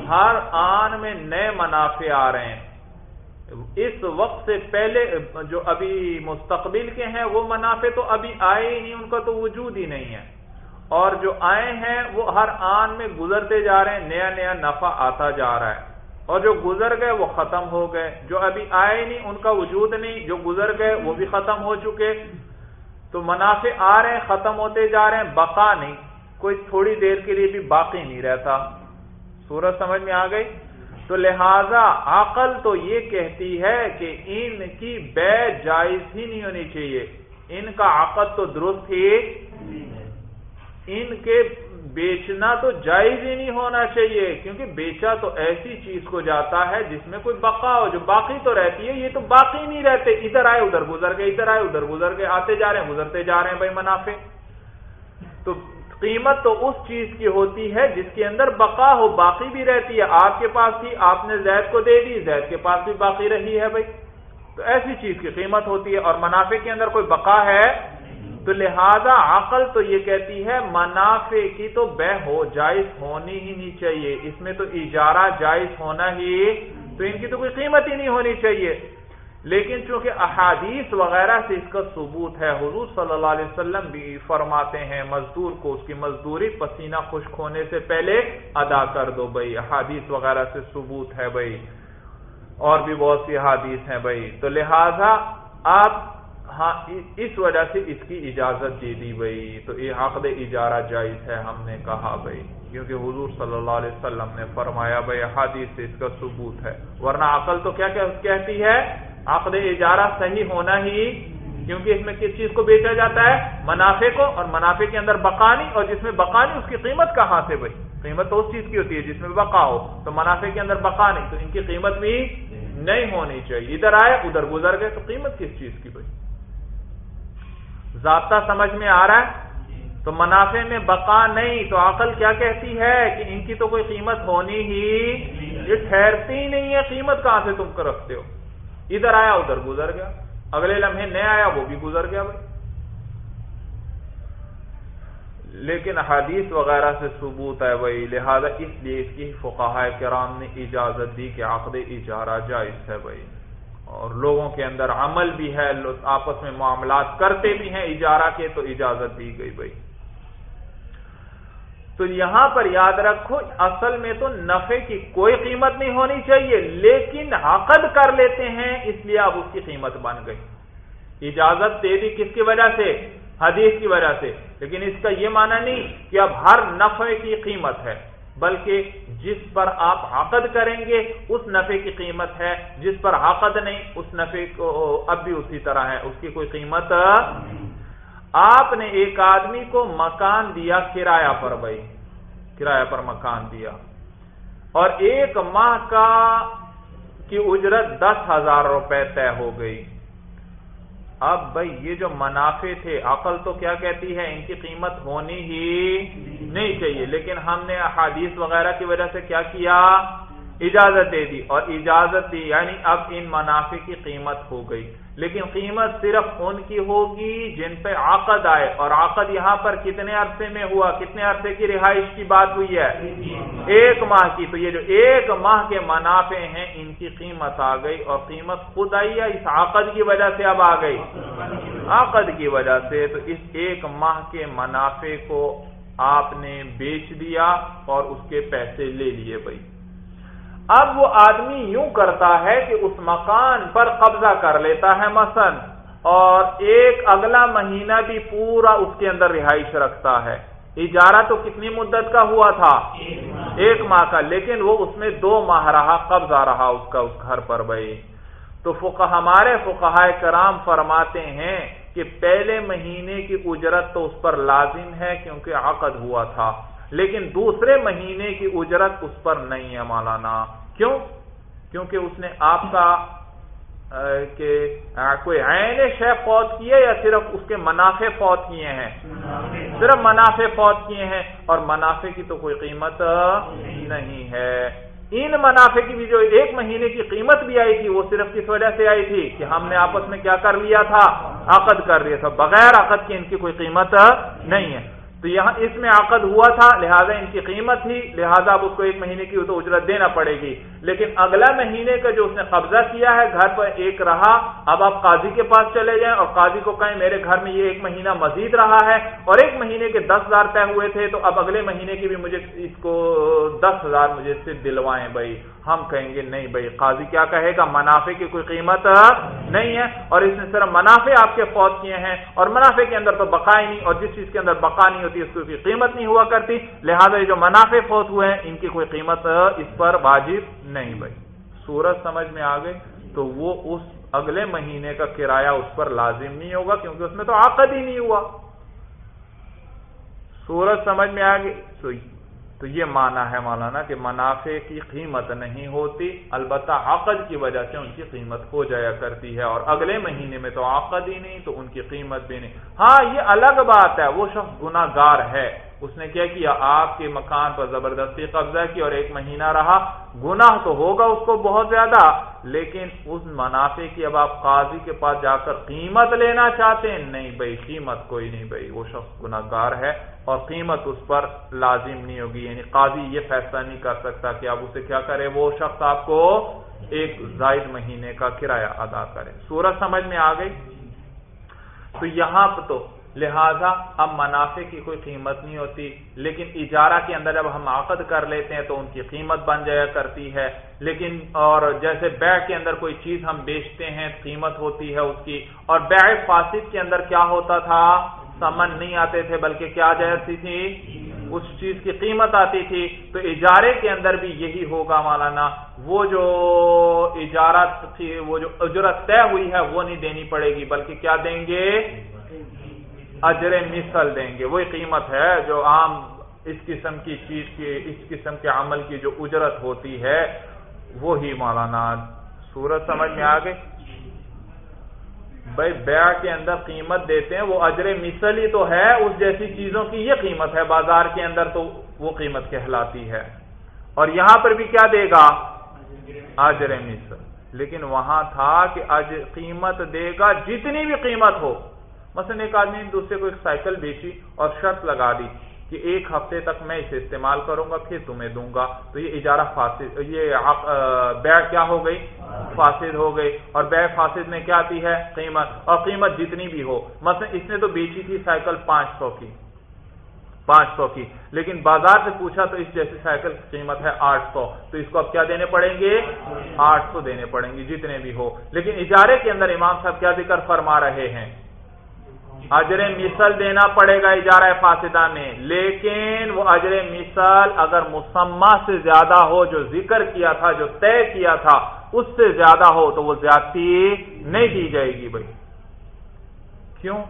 ہر آن میں نئے منافع آ رہے ہیں۔ اس وقت سے پہلے جو ابھی مستقبل کے ہیں، وہ منافع تو ابھی آئے ہی نہیں، ان کا تو وجود ہی نہیں ہے۔ اور جو آئے ہیں وہ ہر آن میں گزرتے جا رہے ہیں، نیا نیا نفع آتا جا رہا ہے۔ اور جو گزر گئے وہ ختم ہو گئے۔ جو ابھی آئے نہیں، ان کا وجود نہیں۔ جو گزر گئے وہ بھی ختم ہو چکے۔ تو منافع آ رہے ہیں، ختم ہوتے جا رہے ہیں، بقا نہیں۔ کوئی تھوڑی دیر کے لیے بھی باقی نہیں رہتا۔ سورج سمجھ میں آ گئی؟ تو لہذا عقل تو یہ کہتی ہے کہ ان کی بے جائز ہی نہیں ہونی چاہیے۔ ان کا عقد تو درست ہی ان کے بیچنا تو جائز ہی نہیں ہونا چاہیے، کیونکہ بیچا تو ایسی چیز کو جاتا ہے جس میں کوئی بقا ہو، جو باقی تو رہتی ہے، یہ تو باقی نہیں رہتے۔ ادھر آئے، ادھر گزر گئے، ادھر آئے، ادھر گزر گئے، آتے جا رہے ہیں، گزرتے جا رہے ہیں بھائی منافع۔ تو قیمت تو اس چیز کی ہوتی ہے جس کے اندر بقا ہو، باقی بھی رہتی ہے۔ آپ کے پاس تھی آپ نے زید کو دے دی، زید کے پاس بھی باقی رہی ہے بھائی۔ تو ایسی چیز کی قیمت ہوتی ہے اور منافع کے اندر کوئی بقا ہے تو لہذا عقل تو یہ کہتی ہے، منافع کی تو بے ہو، جائز ہونی ہی نہیں چاہیے۔ اس میں تو اجارہ جائز ہونا ہی، تو ان کی تو کوئی قیمت ہی نہیں ہونی چاہیے۔ لیکن چونکہ احادیث وغیرہ سے اس کا ثبوت ہے، حضور صلی اللہ علیہ وسلم بھی فرماتے ہیں، مزدور کو اس کی مزدوری پسینہ خشک ہونے سے پہلے ادا کر دو بھائی۔ احادیث وغیرہ سے ثبوت ہے بھائی۔ اور بھی بہت سی احادیث ہیں بھائی۔ تو لہذا آپ ہاں اس وجہ سے اس کی اجازت دے دی بھائی تو یہ عقد اجارہ جائز ہے، ہم نے کہا بھائی کیونکہ حضور صلی اللہ علیہ وسلم نے فرمایا بھائی حادث سے اس کا ثبوت ہے۔ ورنہ عقل تو کیا کہتی ہے؟ عقد اجارہ صحیح ہونا ہی، کیونکہ اس میں کس چیز کو بیچا جاتا ہے؟ منافع کو، اور منافع کے اندر بقانی اور جس میں بقانی اس کی قیمت کہاں سے بھائی قیمت تو اس چیز کی ہوتی ہے جس میں بقا ہو۔ تو منافع کے اندر بقا نہیں، تو ان کی قیمت بھی نہیں ہونی چاہیے۔ ادھر آئے، ادھر گزر گئے، تو قیمت کس چیز کی بھائی ضابطہ سمجھ میں آ رہا ہے؟ تو منافع میں بقا نہیں، تو عقل کیا کہتی ہے کہ ان کی تو کوئی قیمت ہونی ہی یہ ٹھہرتی ہی نہیں ہے قیمت کہاں سے تم کو رکھتے ہو؟ ادھر آیا، ادھر گزر گیا۔ اگلے لمحے نیا آیا، وہ بھی گزر گیا بھائی۔ لیکن حدیث وغیرہ سے ثبوت ہے بھائی، لہذا اس لیے اس کی فقہ کرام نے اجازت دی کہ عقد اجارہ جائز ہے بھائی۔ اور لوگوں کے اندر عمل بھی ہے آپس میں معاملات کرتے بھی ہیں، اجارہ کے تو اجازت دی گئی بھائی۔ تو یہاں پر یاد رکھو، اصل میں تو نفے کی کوئی قیمت نہیں ہونی چاہیے، لیکن عقد کر لیتے ہیں، اس لیے اب اس کی قیمت بن گئی۔ اجازت دے دی کس کی وجہ سے؟ حدیث کی وجہ سے۔ لیکن اس کا یہ معنی نہیں کہ اب ہر نفے کی قیمت ہے۔ بلکہ جس پر آپ عقد کریں گے، اس نفے کی قیمت ہے۔ جس پر عقد نہیں، اس نفے کو اب بھی اسی طرح ہے، اس کی کوئی قیمت آپ نے ایک آدمی کو مکان دیا، کرایہ پر بھائی، کرایہ پر مکان دیا۔ اور ایک ماہ کا کی اجرت دس ہزار روپے طے ہو گئی۔ اب بھائی یہ جو منافع تھے، عقل تو کیا کہتی ہے؟ ان کی قیمت ہونی ہی نہیں چاہیے۔ لیکن ہم نے احادیث وغیرہ کی وجہ سے کیا کیا؟ اجازت دے دی اور اجازت دی یعنی اب ان منافع کی قیمت ہو گئی۔ لیکن قیمت صرف ان کی ہوگی جن پہ عقد آئے۔ اور عقد یہاں پر کتنے عرصے میں ہوا؟ کتنے عرصے کی رہائش کی بات ہوئی ہے؟ ایک ماہ کی۔ تو یہ جو ایک ماہ کے منافع ہیں، ان کی قیمت آ گئی اور قیمت خود آئی ہے اس عقد کی وجہ سے اب آ گئی؟ عقد کی وجہ سے۔ تو اس ایک ماہ کے منافع کو آپ نے بیچ دیا اور اس کے پیسے لے لیے بھائی۔ اب وہ آدمی یوں کرتا ہے کہ اس مکان پر قبضہ کر لیتا ہے مثلا، اور ایک اگلا مہینہ بھی پورا اس کے اندر رہائش رکھتا ہے۔ اجارہ تو کتنی مدت کا ہوا تھا؟ ایک ماہ کا، لیکن وہ اس میں دو ماہ رہا، قبضہ رہا اس کا، اس گھر پر بھائی۔ تو فقہ، ہمارے فقہ کرام فرماتے ہیں کہ پہلے مہینے کی اجرت تو اس پر لازم ہے کیونکہ عقد ہوا تھا۔ لیکن دوسرے مہینے کی اجرت اس پر نہیں ہے مولانا۔ کیوں؟ کیونکہ اس نے آپ کا کہ کوئی عین شے فوت کی ہے یا صرف اس کے منافع فوت کیے ہیں؟ صرف منافع فوت کیے ہیں اور منافع کی تو کوئی قیمت نہیں ہے۔ ان منافع کی بھی جو ایک مہینے کی قیمت بھی آئی تھی وہ صرف کس وجہ سے آئی تھی؟ کہ ہم نے آپس میں کیا کر لیا تھا؟ عقد کر لیا تھا۔ بغیر عقد کی ان کی کوئی قیمت نہیں ہے۔ تو یہاں اس میں عقد ہوا تھا، لہٰذا ان کی قیمت تھی، لہٰذا اب اس کو ایک مہینے کی تو اجرت دینا پڑے گی۔ لیکن اگلا مہینے کا جو اس نے قبضہ کیا ہے، گھر پر ایک رہا، اب آپ قاضی کے پاس چلے جائیں اور قاضی کو کہیں میرے گھر میں یہ ایک مہینہ مزید رہا ہے اور ایک مہینے کے دس ہزار طے ہوئے تھے، تو اب اگلے مہینے کی بھی مجھے اس کو دس ہزار مجھے سے دلوائیں بھائی۔ ہم کہیں گے نہیں بھائی، قاضی کیا کہے گا؟ منافع کی کوئی قیمت نہیں ہے۔ اور اس نے صرف منافع آپ کے فوت کیے ہیں اور منافع کے اندر تو بقا ہی نہیں، اور جس چیز کے اندر بقا نہیں ہوتی، اس کی قیمت نہیں ہوا کرتی۔ لہٰذا جو منافع فوت ہوئے ہیں، ان کی کوئی قیمت اس پر واجب نہیں بھائی۔ سورج سمجھ میں آ گئی تو وہ اس اگلے مہینے کا کرایہ اس پر لازم نہیں ہوگا، کیونکہ اس میں تو عقد ہی نہیں ہوا۔ سورج سمجھ میں آ گئی تو یہ مانا ہے مولانا کہ منافع کی قیمت نہیں ہوتی، البتہ عقد کی وجہ سے ان کی قیمت ہو جایا کرتی ہے اور اگلے مہینے میں تو عقد ہی نہیں تو ان کی قیمت بھی نہیں۔ ہاں یہ الگ بات ہے، وہ شخص گناہ گار ہے۔ اس نے کیا کیا آپ کے مکان پر زبردستی قبضہ کی اور ایک مہینہ رہا، گناہ تو ہوگا اس کو بہت زیادہ، لیکن اس منافع کی اب آپ قاضی کے پاس جا کر قیمت لینا چاہتے ہیں؟ نہیں بھائی، قیمت کوئی نہیں بھائی، وہ شخص گناہ گار ہے اور قیمت اس پر لازم نہیں ہوگی یعنی قاضی یہ فیصلہ نہیں کر سکتا کہ آپ اسے کیا کرے، وہ شخص آپ کو ایک زائد مہینے کا کرایہ ادا کرے۔ سورج سمجھ میں آ گئی؟ تو یہاں پہ تو لہذا اب منافع کی کوئی قیمت نہیں ہوتی، لیکن اجارہ کے اندر جب ہم عقد کر لیتے ہیں تو ان کی قیمت بن جایا کرتی ہے۔ لیکن اور جیسے بیع کے اندر کوئی چیز ہم بیچتے ہیں، قیمت ہوتی ہے اس کی۔ اور بیع فاسد کے اندر کیا ہوتا تھا؟ سمن نہیں آتے تھے، بلکہ کیا جیسی تھی اس چیز کی قیمت آتی تھی۔ تو اجارے کے اندر بھی یہی ہوگا مولانا، وہ جو اجارت تھی وہ جو اجرت طے ہوئی ہے، وہ نہیں دینی پڑے گی، بلکہ کیا دیں گے؟ اجر مثل دیں گے۔ وہی قیمت ہے جو عام اس قسم کی چیز کی اس قسم کے عمل کی جو اجرت ہوتی ہے، وہی مولانا سورج سمجھ میں آ گئی بھائی بیع کے اندر قیمت دیتے ہیں، وہ اجر مثل ہی تو ہے، اس جیسی چیزوں کی یہ قیمت ہے۔ بازار کے اندر تو وہ قیمت کہلاتی ہے۔ اور یہاں پر بھی کیا دے گا؟ اجر مثل۔ لیکن وہاں تھا کہ قیمت دے گا جتنی بھی قیمت ہو۔ مثلا ایک آدمی نے دوسرے کو ایک سائیکل بیچی اور شرط لگا دی کہ ایک ہفتے تک میں اسے استعمال کروں گا، پھر تمہیں دوں گا۔ تو یہ اجارہ فاسد، یہ بیع کیا ہو گئی؟ فاسد ہو گئی۔ اور بیع فاسد میں کیا آتی ہے؟ قیمت۔ اور قیمت جتنی بھی ہو۔ مثلا اس نے تو بیچی تھی سائیکل پانچ سو کی۔ پانچ سو کی۔ لیکن بازار سے پوچھا تو اس جیسی سائیکل کی قیمت ہے آٹھ سو۔ تو اس کو اب کیا دینے پڑیں گے؟ آٹھ سو دینے پڑیں گے، جتنے بھی ہو۔ لیکن اجارے کے اندر امام صاحب کیا ذکر فرما رہے ہیں؟ اجر مثل دینا پڑے گا اجارہ فاسدہ میں۔ لیکن وہ اجر مثل اگر مسمہ سے زیادہ ہو، جو ذکر کیا تھا، جو طے کیا تھا، اس سے زیادہ ہو تو وہ زیادتی نہیں دی جائے گی بھائی۔ کیوں؟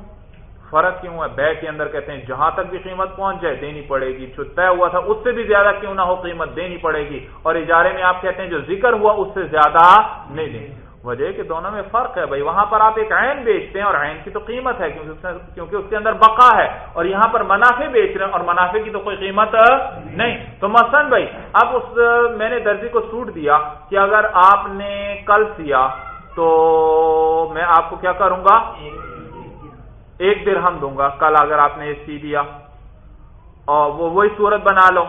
فرق کیوں ہے؟ بے کے اندر کہتے ہیں جہاں تک بھی قیمت پہنچ جائے دینی پڑے گی۔ جو طے ہوا تھا، اس سے بھی زیادہ کیوں نہ ہو قیمت دینی پڑے گی۔ اور اجارے میں آپ کہتے ہیں جو ذکر ہوا، اس سے زیادہ نہیں دیں وجہ کہ دونوں میں فرق ہے بھائی۔ وہاں پر آپ ایک عین بیچتے ہیں اور عین کی تو قیمت ہے، کیونکہ اس کے اندر بقا ہے۔ اور یہاں پر منافع بیچ رہے ہیں اور منافع کی تو کوئی قیمت نہیں۔ تو مثلا بھائی، اب اس میں نے درجی کو سوٹ دیا کہ اگر آپ نے کل سیا تو میں آپ کو کیا کروں گا؟ ایک درہم دوں گا۔ کل اگر آپ نے سی دیا۔ اور وہ وہی صورت بنا لو۔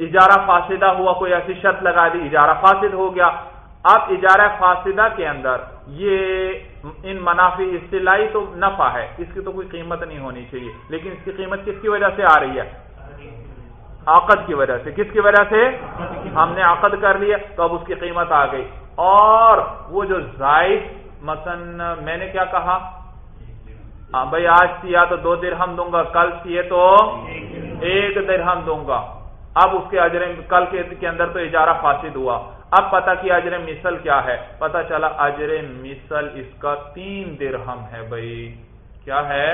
اجارہ فاسدہ ہوا، کوئی ایسی شرط لگا دی، اجارہ فاسد ہو گیا۔ اب اجارہ فاسدہ کے اندر، یہ ان منافع اصطلاحی تو نفع ہے، اس کی تو کوئی قیمت نہیں ہونی چاہیے۔ لیکن اس کی قیمت کس کی وجہ سے آ رہی ہے؟ عقد کی وجہ سے۔ کس کی وجہ سے؟ ہم نے عقد کر لیا، تو اب اس کی قیمت آ گئی۔ اور وہ جو زائد، مثلا میں نے کیا کہا؟ ہاں بھائی، آج سیا تو دو درہم دوں گا، کل سیے تو ایک درہم دوں گا۔ اب اس کے اجر کل کے اندر تو اجارہ فاسد ہوا۔ اب پتا کہ اجر مثل کیا ہے؟ پتا چلا اجر مثل اس کا تین درہم ہے بھائی۔ کیا ہے؟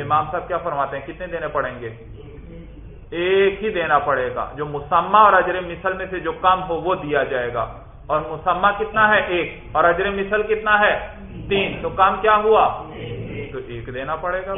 امام صاحب کیا فرماتے ہیں؟ کتنے دینے پڑیں گے؟ ایک ہی دینا پڑے گا۔ جو مسمہ اور اجر مثل میں سے جو کم ہو وہ دیا جائے گا۔ اور مسمہ کتنا ہے؟ ایک۔ اور اجر مثل کتنا ہے؟ تین۔ تو کام کیا ہوا؟ تو ایک دینا پڑے گا۔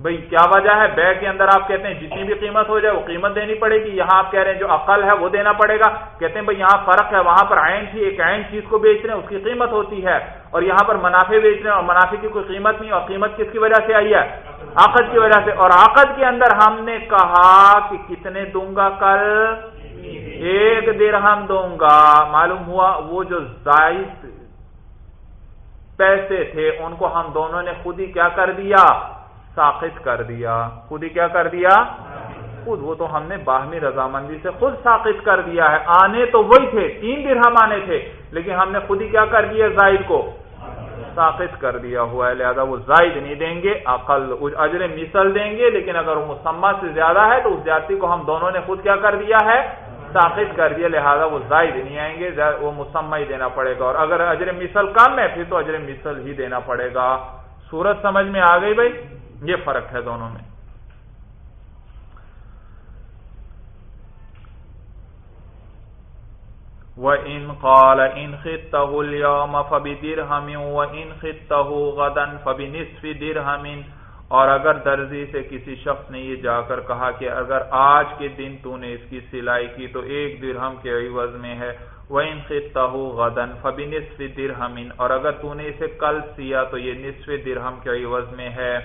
بھائی، کیا وجہ ہے؟ بے کے اندر آپ کہتے ہیں جتنی بھی قیمت ہو جائے وہ قیمت دینی پڑے گی۔ یہاں آپ کہہ رہے ہیں جو عقل ہے وہ دینا پڑے گا۔ کہتے ہیں بھائی، یہاں فرق ہے۔ وہاں پر عین تھی ایک عین چیز کو بیچ رہے ہیں، اس کی قیمت ہوتی ہے۔ اور یہاں پر منافع بیچ رہے ہیں اور منافع کی کوئی قیمت نہیں۔ اور قیمت کس کی وجہ سے آئی ہے؟ عقد کی وجہ سے۔ اور عقد کے اندر ہم نے کہا کہ کتنے دوں گا کل؟ ایک درہم دوں گا۔ معلوم ہوا وہ جو زائد پیسے تھے، ان کو ہم دونوں نے خود ہی کیا کر دیا؟ ساخت کر دیا۔ خود ہی کیا کر دیا؟ خود۔ وہ تو ہم نے باہمی رضامندی سے خود ساخت کر دیا ہے۔ آنے تو وہی تھے، تین درہم آنے تھے، لیکن ہم نے خود ہی کیا کر دیا زائد کو؟ ساخت کر دیا ہوا ہے، لہذا وہ زائد نہیں دیں گے، عقل اجر مثل دیں گے، لیکن اگر وہ مسمہ سے زیادہ ہے تو اس زیادتی کو ہم دونوں نے خود کیا کر دیا ہے؟ ساخت کر دیا، لہذا وہ زائد نہیں آئیں گے وہ مسمہ ہی دینا پڑے گا۔ اور اگر اجر مثل کم ہے، پھر تو اجر مثل ہی دینا پڑے گا۔ سورج سمجھ میں آ گئی بھائی؟ یہ فرق ہے دونوں میں۔ وَإِن قَالَ إِن خِطَّهُ الْيَوْمَ فَبِدِرْهَمٍ وَإِن خِطَّهُ غَدًا فَبِنِصْفِ دِرْهَمٍ اور اگر درزی سے کسی شخص نے یہ جا کر کہا کہ اگر آج کے دن تو نے اس کی سلائی کی تو ایک درہم کے عوض میں ہے، وَإِن خِطَّهُ غَدًا فَبِنِصْفِ دِرْهَمٍ اور اگر تو نے اسے کل سیا تو یہ نصف درہم کے عوض میں ہے۔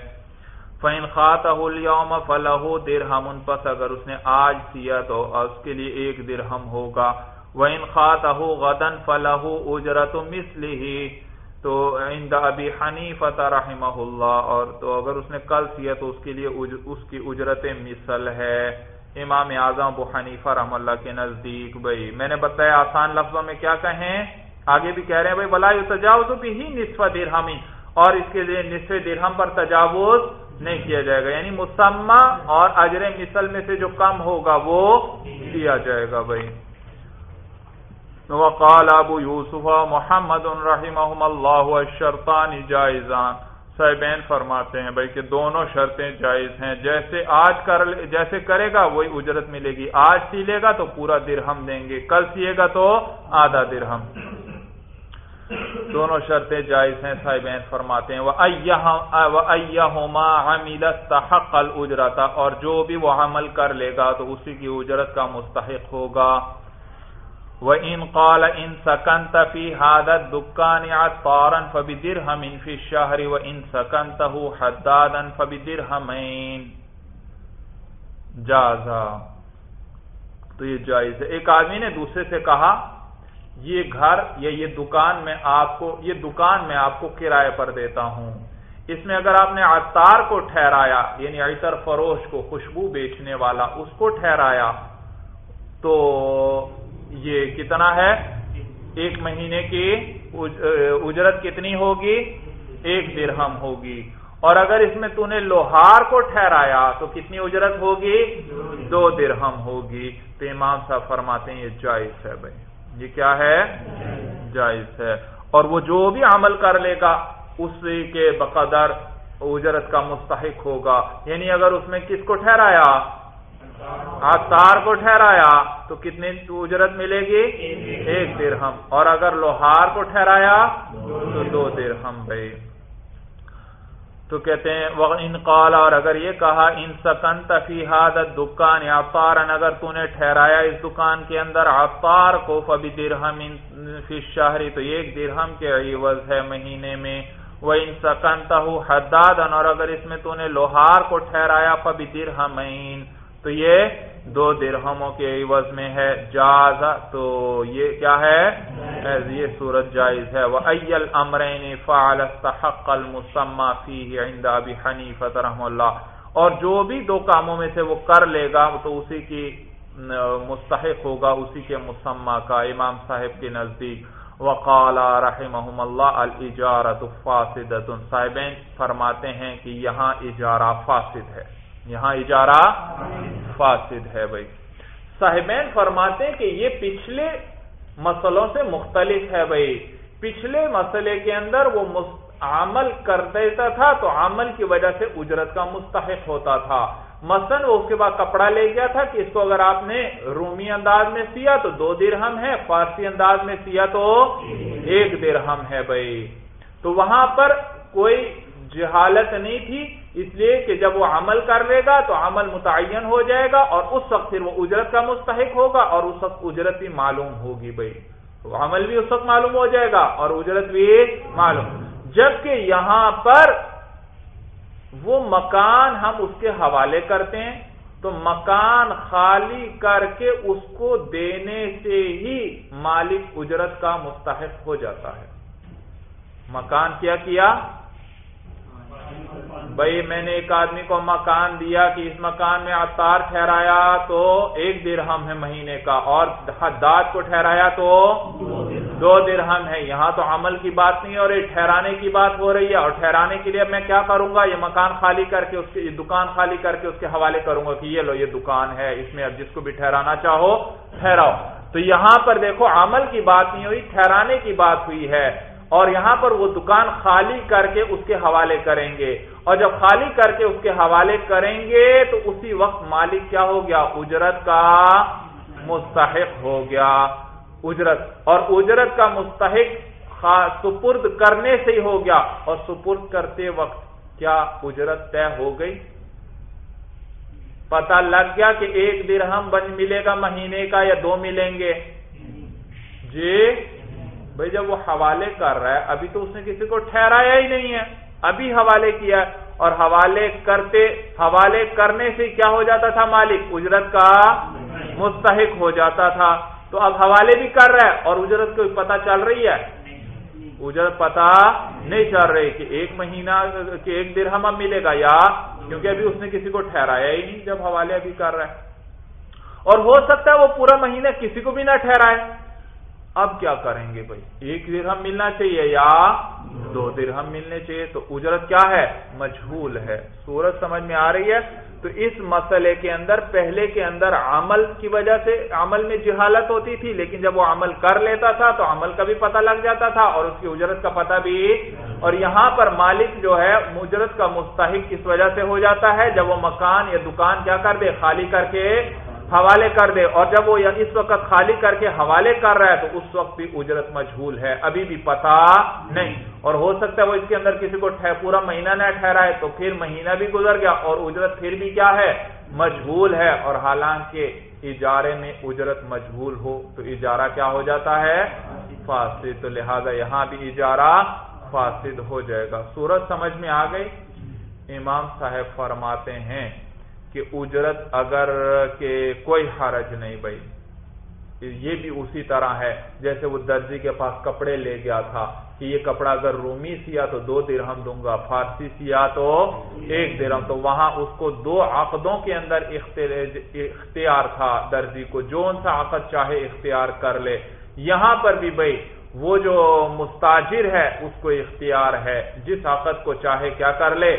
فَإِن خَاتَهُ الْيَوْمَ فَلَهُ دِرْهَمٌ پس اگر اس نے آج سیا تو اس کے لیے ایک درہم ہوگا۔ وَإِنْ خَاتَهُ غَدًا فَلَهُ اُجْرَةُ مِثْلِهِ تو عند ابی حنیفت رحمہ اللہ اور تو اگر اس نے کل سیا تو اس کے لیے اس کی اجرت مثل ہے۔ امام اعظم ابو حنیفہ رحم اللہ کے نزدیک، بھائی، میں نے بتایا آسان لفظوں میں کیا کہیں؟ آگے بھی کہہ رہے ہیں، بھائی بلا تجاوز بھی ہی نصف درہمی اور اس کے لیے نصف درہم پر تجاوز نہیں کیا جائے گا۔ یعنی مسمہ اور اجر مثل میں سے جو کم ہوگا وہ دیا جائے گا، بھائی۔ وقال ابو یوسف، محمد رحمهم اللہ الشرطان جائزان. صاحبین فرماتے ہیں بھائی کہ دونوں شرطیں جائز ہیں۔ جیسے آج کر جیسے کرے گا وہی اجرت ملے گی۔ آج سیلے گا تو پورا درہم دیں گے۔ کل سیے گا تو آدھا درہم۔ دونوں شرطیں جائز ہیں صاحبین فرماتے ہیں۔ وَأَيَّهُمَا عَمِلَ اسْتَحَقَّ الْأُجْرَةَ۔ اور جو بھی وہ عمل کر لے گا تو اسی کی اجرت کا مستحق ہوگا۔ وَإِن قَالَ إِن سَكَنْتَ فِي هَذَا الدُّكَّانِ عَطَّارًا فَبِدِرْهَمٍ فِي الشَّهْرِ وَإِن سَكَنْتَهُ حَدَّادًا فَبِدِرْهَمَيْن جازا۔ تو یہ جائز ہے۔ ایک آدمی نے دوسرے سے کہا، یہ گھر یا یہ دکان میں آپ کو، یہ دکان میں آپ کو کرائے پر دیتا ہوں۔ اس میں اگر آپ نے عطار کو ٹھہرایا یعنی عطر فروش کو، خوشبو بیچنے والا، اس کو ٹھہرایا، تو یہ کتنا ہے؟ ایک مہینے کی اجرت کتنی ہوگی؟ ایک درہم ہوگی۔ اور اگر اس میں تو نے لوہار کو ٹھہرایا تو کتنی اجرت ہوگی؟ دو درہم ہوگی۔ تو امام صاحب فرماتے ہیں، یہ جائز ہے بھائی۔ یہ کیا ہے؟ جائز ہے۔ اور وہ جو بھی عمل کر لے گا اس کے بقدر اجرت کا مستحق ہوگا۔ یعنی اگر اس میں کس کو ٹھہرایا؟ تار کو ٹھہرایا تو کتنی اجرت ملے گی؟ ایک درہم۔ اور اگر لوہار کو ٹھہرایا تو دو درہم بھائی۔ تو کہتے ہیں ان قال، اور اگر یہ کہا، ان سکن تفی حادت دکان یا پارن اگر تو نے ٹھہرایا اس دکان کے اندر آپار کو فبی درہم فی شہری تو ایک درہم کے عوض ہے مہینے میں۔ وہ ان سکن حداد اور اگر اس میں تو نے لوہار کو ٹھہرایا فبی درہمین۔ تو یہ دو درہموں کے عوض میں ہے۔ جاز تو یہ کیا ہے؟ یہ صورت جائز ہے۔ وہ ایل امرین فعال استحق المسمى فيه عند ابي حنيفه رحم اللہ اور جو بھی دو کاموں میں سے وہ کر لے گا، تو اسی کی مستحق ہوگا اسی کے مسمہ کا، امام صاحب کے نزدیک۔ وقال رحمهم اللہ الاجارۃ فاسدۃ صاحبین فرماتے ہیں کہ یہاں اجارہ فاسد ہے۔ یہاں اجارہ فاسد ہے بھائی۔ صاحبین فرماتے ہیں کہ یہ پچھلے مسئلوں سے مختلف ہے بھائی۔ پچھلے مسئلے کے اندر وہ عمل کر دیتا تھا تو عمل کی وجہ سے اجرت کا مستحق ہوتا تھا۔ مثلا وہ اس کے بعد کپڑا لے گیا تھا کہ اس کو اگر آپ نے رومی انداز میں سیا تو دو درہم ہے، فارسی انداز میں سیا تو ایک درہم ہے بھائی۔ تو وہاں پر کوئی جہالت نہیں تھی۔ اس لیے کہ جب وہ عمل کر لے گا تو عمل متعین ہو جائے گا اور اس وقت پھر وہ اجرت کا مستحق ہوگا اور اس وقت اجرت بھی معلوم ہوگی بھائی۔ تو عمل بھی اس وقت معلوم ہو جائے گا اور اجرت بھی معلوم۔ جبکہ یہاں پر وہ مکان ہم اس کے حوالے کرتے ہیں تو مکان خالی کر کے اس کو دینے سے ہی مالک اجرت کا مستحق ہو جاتا ہے۔ مکان کیا کیا؟ بھائی میں نے ایک آدمی کو مکان دیا کہ اس مکان میں اتار ٹھہرایا تو ایک درہم ہے مہینے کا اور حداد کو ٹھہرایا تو دو درہم ہے۔ یہاں تو عمل کی بات نہیں اور یہ ٹھہرانے کی بات ہو رہی ہے اور ٹھہرانے کے لیے میں کیا کروں گا؟ یہ مکان خالی کر کے اس کی دکان خالی کر کے اس کے حوالے کروں گا کہ یہ لو، یہ دکان ہے، اس میں اب جس کو بھی ٹھہرانا چاہو، ٹھہراؤ۔ تو یہاں پر دیکھو، عمل کی بات نہیں ہوئی، ٹھہرانے کی بات ہوئی ہے۔ اور یہاں پر وہ دکان خالی کر کے اس کے حوالے کریں گے۔ اور جب خالی کر کے اس کے حوالے کریں گے تو اسی وقت مالک کیا ہو گیا؟ اجرت کا مستحق ہو گیا۔ اجرت۔ اور اجرت کا مستحق سپرد کرنے سے ہی ہو گیا۔ اور سپرد کرتے وقت کیا اجرت طے ہو گئی؟ پتا لگ گیا کہ ایک درہم بن ملے گا مہینے کا یا دو ملیں گے۔ جی؟ بھائی جب وہ حوالے کر رہا ہے، ابھی تو اس نے کسی کو ٹھہرایا ہی نہیں ہے۔ ابھی حوالے کیا اور حوالے کرتے، حوالے کرنے سے کیا ہو جاتا تھا مالک؟ اجرت کا مستحق ہو جاتا تھا۔ تو اب حوالے بھی کر رہا ہے اور اجرت کو پتا چل رہی ہے۔ اجرت پتا نہیں چل رہی کہ ایک مہینہ، کہ ایک درہم اب ملے گا یا، کیونکہ ابھی اس نے کسی کو ٹھہرایا ہی نہیں جب حوالے ابھی کر رہا ہے۔ اور ہو سکتا ہے وہ پورا مہینہ کسی کو بھی نہ ٹھہرائے۔ اب کیا کریں گے بھائی؟ ایک درہم ملنا چاہیے یا دو درہم ملنے چاہیے؟ تو اجرت کیا ہے؟ مجھول ہے۔ سورج سمجھ میں آ رہی ہے؟ تو اس مسئلے کے اندر، پہلے کے اندر عمل کی وجہ سے عمل میں جہالت ہوتی تھی، لیکن جب وہ عمل کر لیتا تھا، تو عمل کا بھی پتہ لگ جاتا تھا اور اس کی اجرت کا پتہ بھی۔ اور یہاں پر مالک جو ہے اجرت کا مستحق کس وجہ سے ہو جاتا ہے، جب وہ مکان یا دکان کیا کر دے، خالی کر کے حوالے کر دے اور جب وہ اس وقت خالی کر کے حوالے کر رہا ہے تو اس وقت بھی اجرت مجھول ہے، ابھی بھی پتا نہیں۔ اور ہو سکتا ہے وہ اس کے اندر کسی کو پورا مہینہ نہ ٹھہرا ہے تو پھر مہینہ بھی گزر گیا اور اجرت پھر بھی کیا ہے؟ مجھول ہے۔ اور حالانکہ اجارے میں اجرت مجھول ہو تو اجارہ کیا ہو جاتا ہے؟ فاسد۔ تو لہذا یہاں بھی اجارہ فاسد ہو جائے گا۔ سورج سمجھ میں آ گئی؟ امام صاحب فرماتے ہیں کہ اجرت اگر کہ کوئی حرج نہیں بھائی۔ یہ بھی اسی طرح ہے، جیسے وہ درجی کے پاس کپڑے لے گیا تھا کہ یہ کپڑا اگر رومی سیا تو دو درہم دوں گا، فارسی سیا تو ایک درہم۔ تو وہاں اس کو دو عقدوں کے اندر اختیار تھا درجی کو۔ جو ان سا عقد چاہے اختیار کر لے۔ یہاں پر بھی بھائی، وہ جو مستاجر ہے، اس کو اختیار ہے۔ جس عقد کو چاہے کیا کر لے؟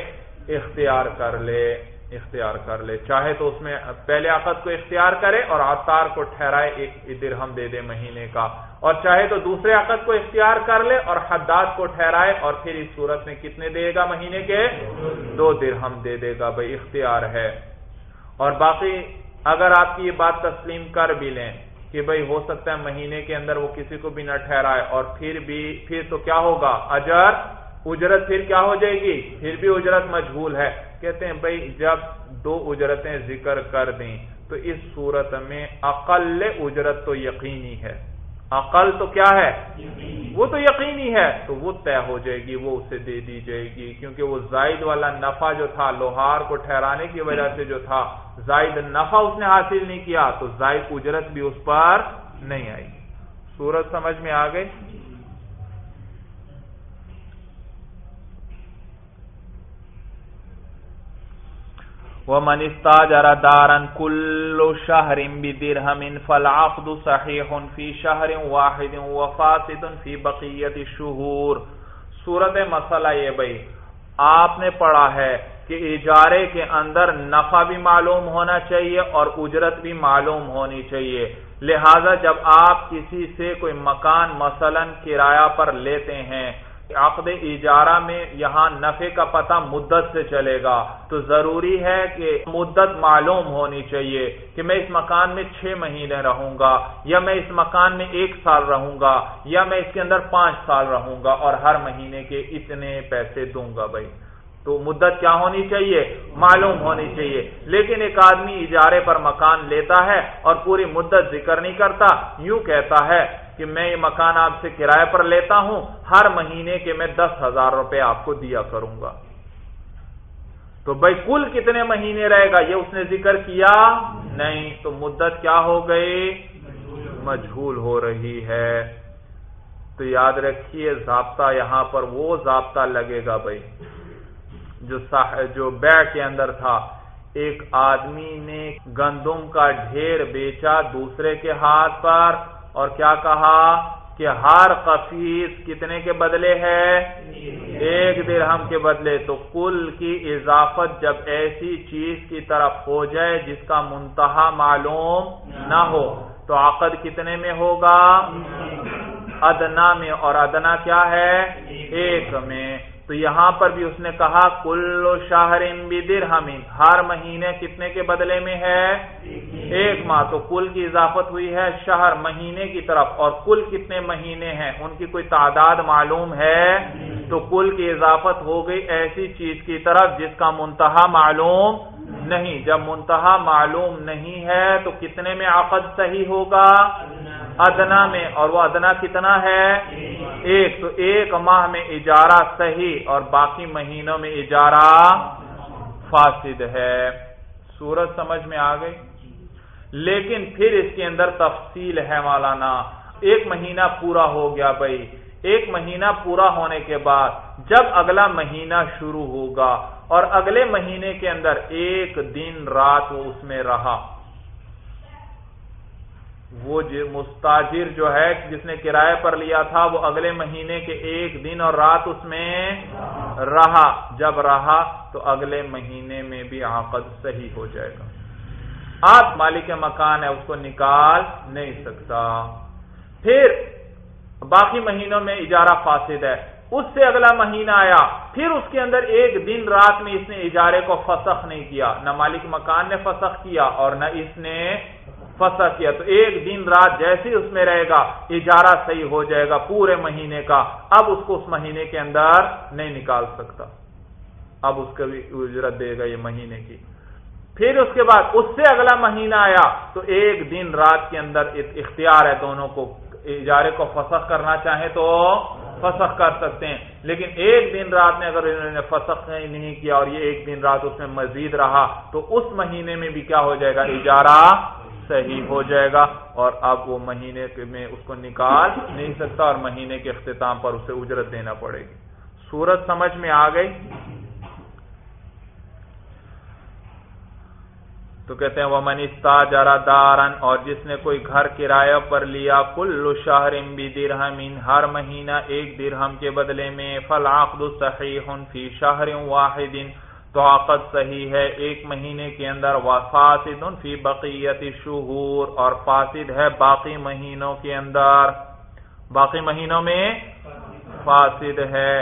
اختیار کر لے۔ اختیار کر لے۔ چاہے تو اس میں پہلے عقد کو اختیار کرے اور آتار کو ٹھہرائے ایک درہم دے دے مہینے کا۔ اور چاہے تو دوسرے عقد کو اختیار کر لے اور حداد کو ٹھہرائے اور پھر اس صورت میں کتنے دے گا مہینے کے؟ دو درہم دے دے گا، بھائی اختیار ہے۔ اور باقی اگر آپ کی یہ بات تسلیم کر بھی لیں کہ بھائی ہو سکتا ہے مہینے کے اندر وہ کسی کو بھی نہ ٹھہرائے اور پھر بھی پھر تو کیا ہوگا؟ اجر، اجرت پھر کیا ہو جائے گی؟ پھر بھی اجرت مجبول ہے۔ کہتے ہیں بھائی جب دو اجرتیں ذکر کر دیں تو اس صورت میں اقل اجرت تو یقینی ہے۔ عقل تو کیا ہے؟ وہ تو یقینی ہے۔ تو وہ طے ہو جائے گی وہ اسے دے دی جائے گی۔ کیونکہ وہ زائد والا نفع جو تھا لوہار کو ٹھہرانے کی وجہ سے جو تھا زائد نفع اس نے حاصل نہیں کیا تو زائد اجرت بھی اس پر نہیں آئی۔ سورج سمجھ میں آ گئی؟ ومن استاجر دارا كل شهر بدرهم فالعقد صحيح في شهر واحد وفاسد في بقية الشهور. صورت مسئلہ یہ بھئی آپ نے پڑھا ہے کہ اجارے کے اندر نفع بھی معلوم ہونا چاہیے اور اجرت بھی معلوم ہونی چاہیے۔ لہذا جب آپ کسی سے کوئی مکان مثلا کرایہ پر لیتے ہیں عقد اجارہ میں یہاں نفع کا پتہ مدت سے چلے گا۔ تو ضروری ہے کہ مدت معلوم ہونی چاہیے کہ میں اس مکان میں چھ مہینے رہوں گا، یا میں اس مکان میں ایک سال رہوں گا، یا میں اس کے اندر پانچ سال رہوں گا اور ہر مہینے کے اتنے پیسے دوں گا بھائی۔ تو مدت کیا ہونی چاہیے؟ معلوم ہونی چاہیے۔ لیکن ایک آدمی اجارے پر مکان لیتا ہے اور پوری مدت ذکر نہیں کرتا، یوں کہتا ہے کہ میں یہ مکان آپ سے کرایہ پر لیتا ہوں، ہر مہینے کے میں دس ہزار روپے آپ کو دیا کروں گا۔ تو بھائی کل کتنے مہینے رہے گا؟ یہ اس نے ذکر کیا؟ نہیں، تو مدت کیا ہو گئی؟ مجھول ہو رہی ہے۔ تو یاد رکھیے، ضابطہ یہاں پر وہ ضابطہ لگے گا بھائی، جو جو بیع کے اندر تھا۔ ایک آدمی نے گندم کا ڈھیر بیچا دوسرے کے ہاتھ پر۔ اور کیا کہا کہ ہر قفیس کتنے کے بدلے ہے؟ ایک درہم کے بدلے۔ تو کل کی اضافت جب ایسی چیز کی طرف ہو جائے جس کا منتہا معلوم نہ ہو، تو عقد کتنے میں ہوگا؟ ادنا میں۔ اور ادنا کیا ہے؟ ایک میں۔ تو یہاں پر بھی اس نے کہا، کل شہر ہر مہینے کتنے کے بدلے میں ہے؟ ایک ماہ تو کل کی اضافت ہوئی ہے، شہر مہینے کی طرف۔ اور کل کتنے مہینے ہیں؟ ان کی کوئی تعداد معلوم ہے؟ تو کل کی اضافت ہو گئی ایسی چیز کی طرف جس کا منتہا معلوم نہیں۔ جب منتہا معلوم نہیں ہے تو کتنے میں عقد صحیح ہوگا؟ ادنا میں۔ اور وہ ادنا کتنا ہے؟ ایک۔ تو ایک ماہ میں اجارہ صحیح اور باقی مہینوں میں اجارہ فاسد ہے۔ سورج سمجھ میں آ گئی؟ لیکن پھر اس کے اندر تفصیل ہے مولانا، ایک مہینہ پورا ہو گیا بھائی۔ ایک مہینہ پورا ہونے کے بعد جب اگلا مہینہ شروع ہوگا اور اگلے مہینے کے اندر ایک دن رات وہ اس میں رہا۔ وہ مستاجر جو ہے، جس نے کرایہ پر لیا تھا، وہ اگلے مہینے کے ایک دن اور رات اس میں رہا۔ جب رہا تو اگلے مہینے میں بھی عقد صحیح ہو جائے گا۔ آپ مالک مکان ہے، اس کو نکال نہیں سکتا۔ پھر باقی مہینوں میں اجارہ فاسد ہے۔ اس سے اگلا مہینہ آیا، پھر اس کے اندر ایک دن رات میں اس نے اجارے کو فسخ نہیں کیا۔ نہ مالک مکان نے فسخ کیا اور نہ اس نے فسا کیا۔ تو ایک دن رات جیسے اس میں رہے گا، اجارہ صحیح ہو جائے گا پورے مہینے کا۔ اب اس کو اس مہینے کے اندر نہیں نکال سکتا۔ اب اس کا بھی اجرت دے گا یہ مہینے کی۔ پھر اس کے بعد اس سے اگلا مہینہ آیا تو ایک دن رات کے اندر اختیار ہے دونوں کو، اجارے کو فسخ کرنا چاہے تو فسخ کر سکتے ہیں۔ لیکن ایک دن رات میں اگر انہوں نے فسخ نہیں کیا اور یہ ایک دن رات اس میں مزید رہا تو اس مہینے میں بھی کیا ہو جائے گا؟ اجارہ صحیح ہو جائے گا اور اب وہ مہینے میں اس کو نکال نہیں سکتا اور مہینے کے اختتام پر اسے اجرت دینا پڑے گی۔ سورت سمجھ میں آ گئی؟ تو کہتے ہیں وہ منستا جرا دارن اور جس نے کوئی گھر کرایہ پر لیا، کل شہر بھی درہم ہر مہینہ ایک درہم کے بدلے میں فلاخد صحیح فی شہر واحد، تو عقد صحیح ہے، ایک مہینے کے اندر فاسد فی بقیت شہور اور فاسد ہے باقی مہینوں کے اندر۔ باقی مہینوں میں فاسد ہے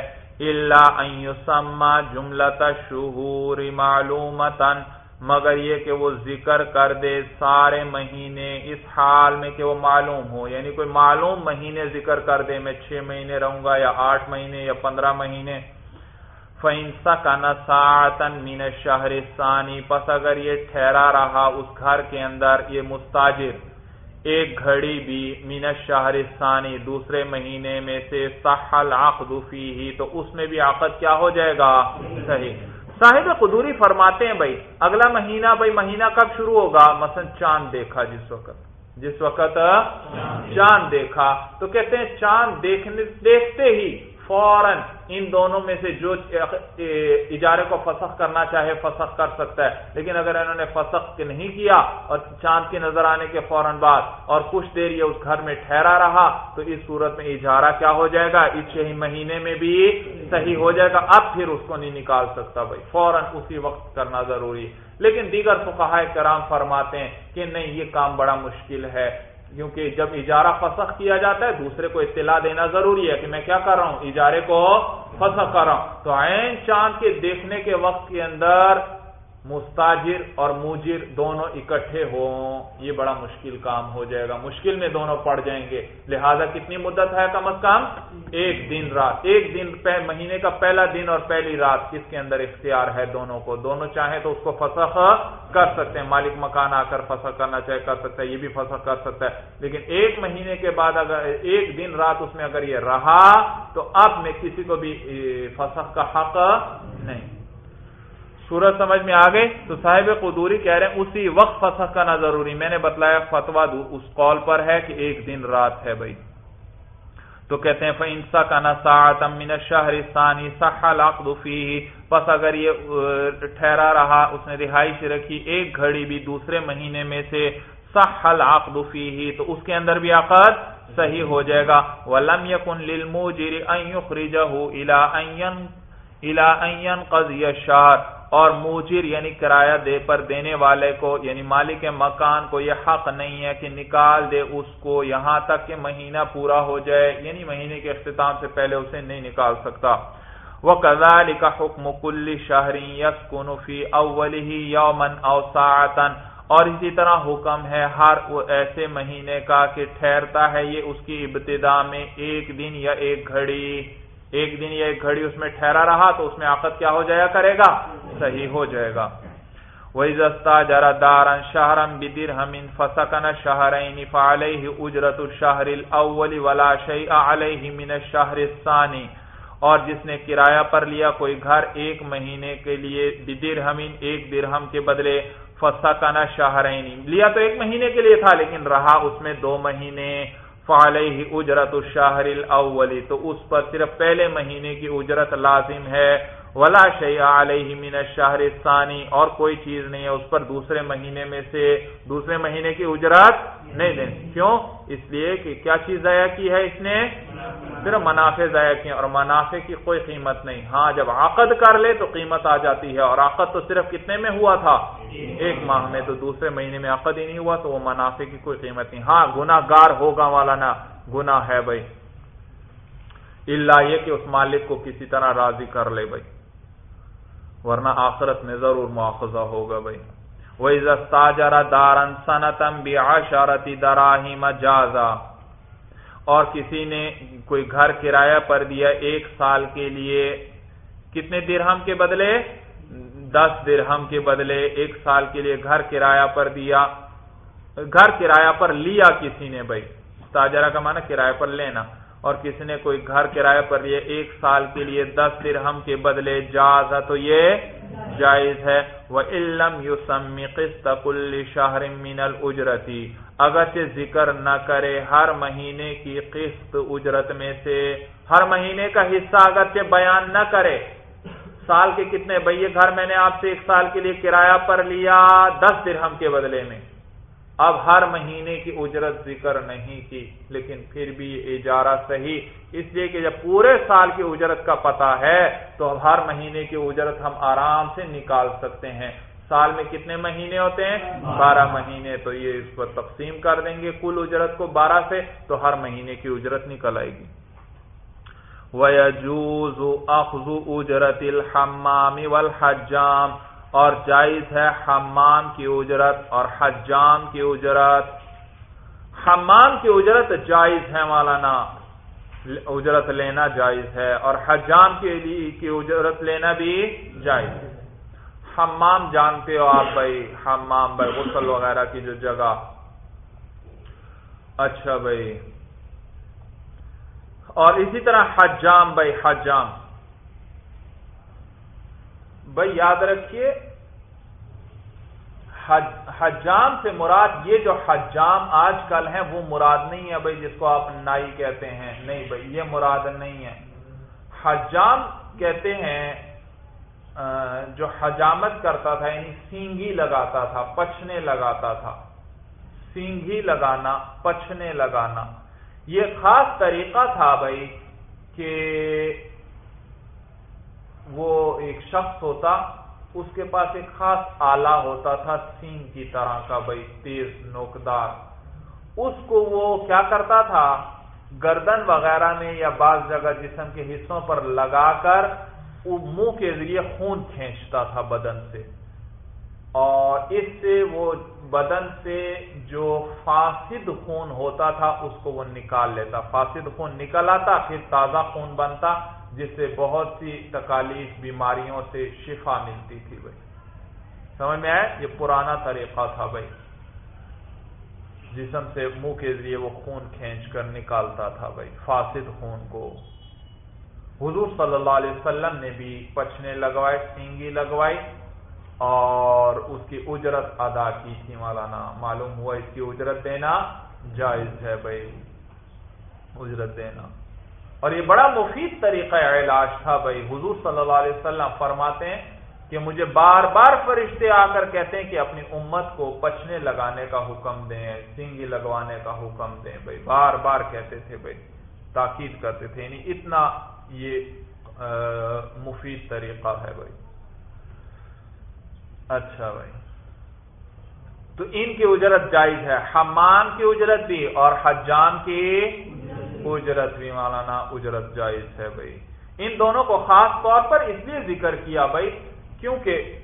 اللہ یسما جملت شہور معلومتا مگر یہ کہ وہ ذکر کر دے سارے مہینے اس حال میں کہ وہ معلوم ہو یعنی کوئی معلوم مہینے ذکر کر دے، میں چھ مہینے رہوں گا یا آٹھ مہینے یا پندرہ مہینے۔ فنسا کا نساتن مین شہرستانی پس اگر یہ ٹھہرا رہا اس گھر کے اندر، یہ مستاجر، ایک گھڑی بھی مین شہرستانی دوسرے مہینے میں سے سحل عقد ہی تو اس میں بھی عقد کیا ہو جائے گا؟ صحیح۔ صاحب قدوری فرماتے ہیں بھائی، اگلا مہینہ بھائی، مہینہ کب شروع ہوگا؟ مثلا چاند دیکھا جس وقت جس وقت چاند دیکھا۔ تو کہتے ہیں چاند دیکھنے، دیکھتے ہی فوراً ان دونوں میں سے جو اجارے کو فسخ کرنا چاہے فسخ کر سکتا ہے۔ لیکن اگر انہوں نے فسخ نہیں کیا اور چاند کے نظر آنے کے فوراً بعد اور کچھ دیر یہ اس گھر میں ٹھہرا رہا، تو اس صورت میں اجارہ کیا ہو جائے گا؟ اس چھ مہینے میں بھی صحیح ہو جائے گا۔ اب پھر اس کو نہیں نکال سکتا بھائی۔ فوراً اسی وقت کرنا ضروری۔ لیکن دیگر فقہ کرام فرماتے ہیں کہ نہیں، یہ کام بڑا مشکل ہے۔ کیونکہ جب اجارہ فسخ کیا جاتا ہے، دوسرے کو اطلاع دینا ضروری ہے کہ میں کیا کر رہا ہوں؟ اجارے کو فسخ کر رہا ہوں۔ تو عین چاند کے دیکھنے کے وقت کے اندر مستاجر اور موجر دونوں اکٹھے ہوں، یہ بڑا مشکل کام ہو جائے گا۔ مشکل میں دونوں پڑ جائیں گے۔ لہذا کتنی مدت ہے کم از کم؟ ایک دن رات۔ ایک دن مہینے کا پہلا دن اور پہلی رات۔ کس کے اندر اختیار ہے دونوں کو۔ دونوں چاہیں تو اس کو فسخ کر سکتے ہیں۔ مالک مکان آ کر فسخ کرنا چاہے، کر سکتا ہے، یہ بھی فسخ کر سکتا ہے۔ لیکن ایک مہینے کے بعد اگر ایک دن رات اس میں اگر یہ رہا، تو اب میں کسی کو بھی فسخ کا حق نہیں۔ سورج سمجھ میں آ گئے تو صاحب قدوری کہہ رہے ہیں، اسی وقت فسخ کرنا ضروری۔ میں نے بتلایا فتوا اس قول پر ہے کہ ایک دن رات ہے بھائی۔ تو کہتے ہیں فنسا کا نسا من شہر ثانی سحل عقدفی بس اگر یہ ٹھہرا رہا، اس نے رہائش رکھی، ایک گھڑی بھی دوسرے مہینے میں سے سحل عقدفی ہی تو اس کے اندر بھی عقد صحیح ہو جائے گا۔ ولم يكن للموجر ان يخرجه الى ان الى ان ينقضي الشهر۔ اور موجر یعنی کرایہ دے پر دینے والے کو یعنی مالک مکان کو یہ حق نہیں ہے کہ نکال دے اس کو یہاں تک کہ مہینہ پورا ہو جائے یعنی مہینے کے اختتام سے پہلے اسے نہیں نکال سکتا۔ وہ کزال کا حکم کل شہری یس کنفی اول ہی یومن اوساطن اور اسی طرح حکم ہے ہر ایسے مہینے کا کہ ٹھہرتا ہے یہ اس کی ابتدا میں ایک دن یا ایک گھڑی، ایک دن یا ایک گھڑی اس میں ٹھہرا رہا تو اس میں آقت کیا ہو جایا کرے گا؟ صحیح ہو جائے گا۔ اور جس نے کرایہ پر لیا کوئی گھر ایک مہینے کے لیے بدر ہمین ایک درہم کے بدلے فسکن شہرین لیا تو ایک مہینے کے لیے تھا، لیکن رہا اس میں دو مہینے۔ فعلیہ اجرت الشہر الاولی تو اس پر صرف پہلے مہینے کی اجرت لازم ہے۔ ولا شیء علیہ من الشہر الثانی، اور کوئی چیز نہیں ہے اس پر دوسرے مہینے میں سے، دوسرے مہینے کی اجرت نہیں دیں۔ کیوں؟ اس لیے کہ کیا چیز ضائع کی ہے اس نے؟ صرف منافع ضائع کیے، اور منافع کی کوئی قیمت نہیں۔ ہاں جب عقد کر لے تو قیمت آ جاتی ہے، اور عقد تو صرف کتنے میں ہوا تھا؟ ایک ماہ میں، تو دوسرے مہینے میں عقد ہی نہیں ہوا، تو وہ منافع کی کوئی قیمت نہیں۔ ہاں گناہ گار ہوگا والا نا گناہ ہے بھائی۔ اللہ یہ کہ اس مالک کو کسی طرح راضی کر لے بھائی۔ ورنہ آخرت میں ضرور مواخذہ ہوگا بھائی۔ وہ عزت دارن سنتم بھی دراہیم جازا۔ اور کسی نے کوئی گھر کرایہ پر دیا ایک سال کے لیے، کتنے درہم کے بدلے؟ دس درہم کے بدلے ایک سال کے لیے گھر کرایہ پر دیا۔ گھر کرایہ پر لیا کسی نے بھائی۔ تاجرہ کا معنی کرایہ پر لینا۔ اور کسی نے کوئی گھر کرایہ پر لیا ایک سال کے لیے دس درہم کے بدلے جاز تو یہ جائز ہے۔ وہ علم یو سمی قسط کل شہر من الجرتی اگرچہ ذکر نہ کرے ہر مہینے کی قسط اجرت میں سے، ہر مہینے کا حصہ اگرچہ بیان نہ کرے، سال کے کتنے بھائی گھر میں نے آپ سے ایک سال کے لیے کرایہ پر لیا دس درہم کے بدلے میں۔ اب ہر مہینے کی اجرت ذکر نہیں کی، لیکن پھر بھی یہ اجارہ صحیح۔ اس لیے کہ جب پورے سال کی اجرت کا پتہ ہے، تو ہر مہینے کی اجرت ہم آرام سے نکال سکتے ہیں۔ سال میں کتنے مہینے ہوتے ہیں؟ بارہ مہینے۔ تو یہ اس پر تقسیم کر دیں گے کل اجرت کو بارہ سے، تو ہر مہینے کی اجرت نکل آئے گی۔ وَيَجُوزُ أَخْذُ أُجْرَةِ الْحَمَّامِ وَالْحَجَّامِ۔ اور جائز ہے حمام کی اجرت اور حجام کی اجرت۔ حمام کی اجرت جائز ہے مولانا، اجرت لینا جائز ہے اور حجام کے لیے کی اجرت لینا بھی جائز ہے۔ حمام جانتے ہو آپ بھائی، حمام بھائی، غسل وغیرہ کی جو جگہ۔ اچھا بھائی۔ اور اسی طرح حجام بھائی، حجام۔ بھائی یاد رکھیے حجام سے مراد یہ جو حجام آج کل ہیں، وہ مراد نہیں ہے بھائی جس کو آپ نائی کہتے ہیں۔ نہیں بھائی، یہ مراد نہیں ہے۔ حجام کہتے ہیں جو حجامت کرتا تھا یعنی سینگی لگاتا تھا، پچھنے لگاتا تھا۔ سینگی لگانا، پچھنے لگانا۔ یہ خاص طریقہ تھا بھائی کہ وہ ایک شخص ہوتا، اس کے پاس ایک خاص آلہ ہوتا تھا سینگ کی طرح کا بھائی، تیز، نوکدار۔ اس کو وہ کیا کرتا تھا؟ گردن وغیرہ میں یا بعض جگہ جسم کے حصوں پر لگا کر وہ منہ کے ذریعے خون کھینچتا تھا بدن سے۔ اور اس سے وہ بدن سے جو فاسد خون ہوتا تھا، اس کو وہ نکال لیتا۔ فاسد خون نکل آتا، پھر تازہ خون بنتا۔ جس سے بہت سی تکالیف، بیماریوں سے شفا ملتی تھی بھائی۔ سمجھ میں آئے یہ پرانا طریقہ تھا بھائی۔ جسم سے منہ کے ذریعے وہ خون کھینچ کر نکالتا تھا بھائی، فاسد خون کو۔ حضور صلی اللہ علیہ وسلم نے بھی پچھنے لگوائے، سینگی لگوائی اور اس کی اجرت ادا کی تھی مولانا۔ معلوم ہوا اس کی اجرت دینا جائز ہے بھائی۔ اجرت دینا۔ اور یہ بڑا مفید طریقہ علاج تھا بھائی۔ حضور صلی اللہ علیہ وسلم فرماتے ہیں کہ مجھے بار بار فرشتے آ کر کہتے ہیں کہ اپنی امت کو پچنے لگانے کا حکم دیں، سنگی لگوانے کا حکم دیں۔ بھائی، بار بار کہتے تھے بھائی، تاکید کرتے تھے۔ یعنی اتنا یہ مفید طریقہ ہے بھائی۔ اچھا بھائی۔ تو ان کی اجرت جائز ہے، حمام کی اجرت بھی اور حجام کی اجرت بھی مولانا، اجرت جائز ہے بھائی۔ ان دونوں کو خاص طور پر اس لیے ذکر کیا بھائی، کیونکہ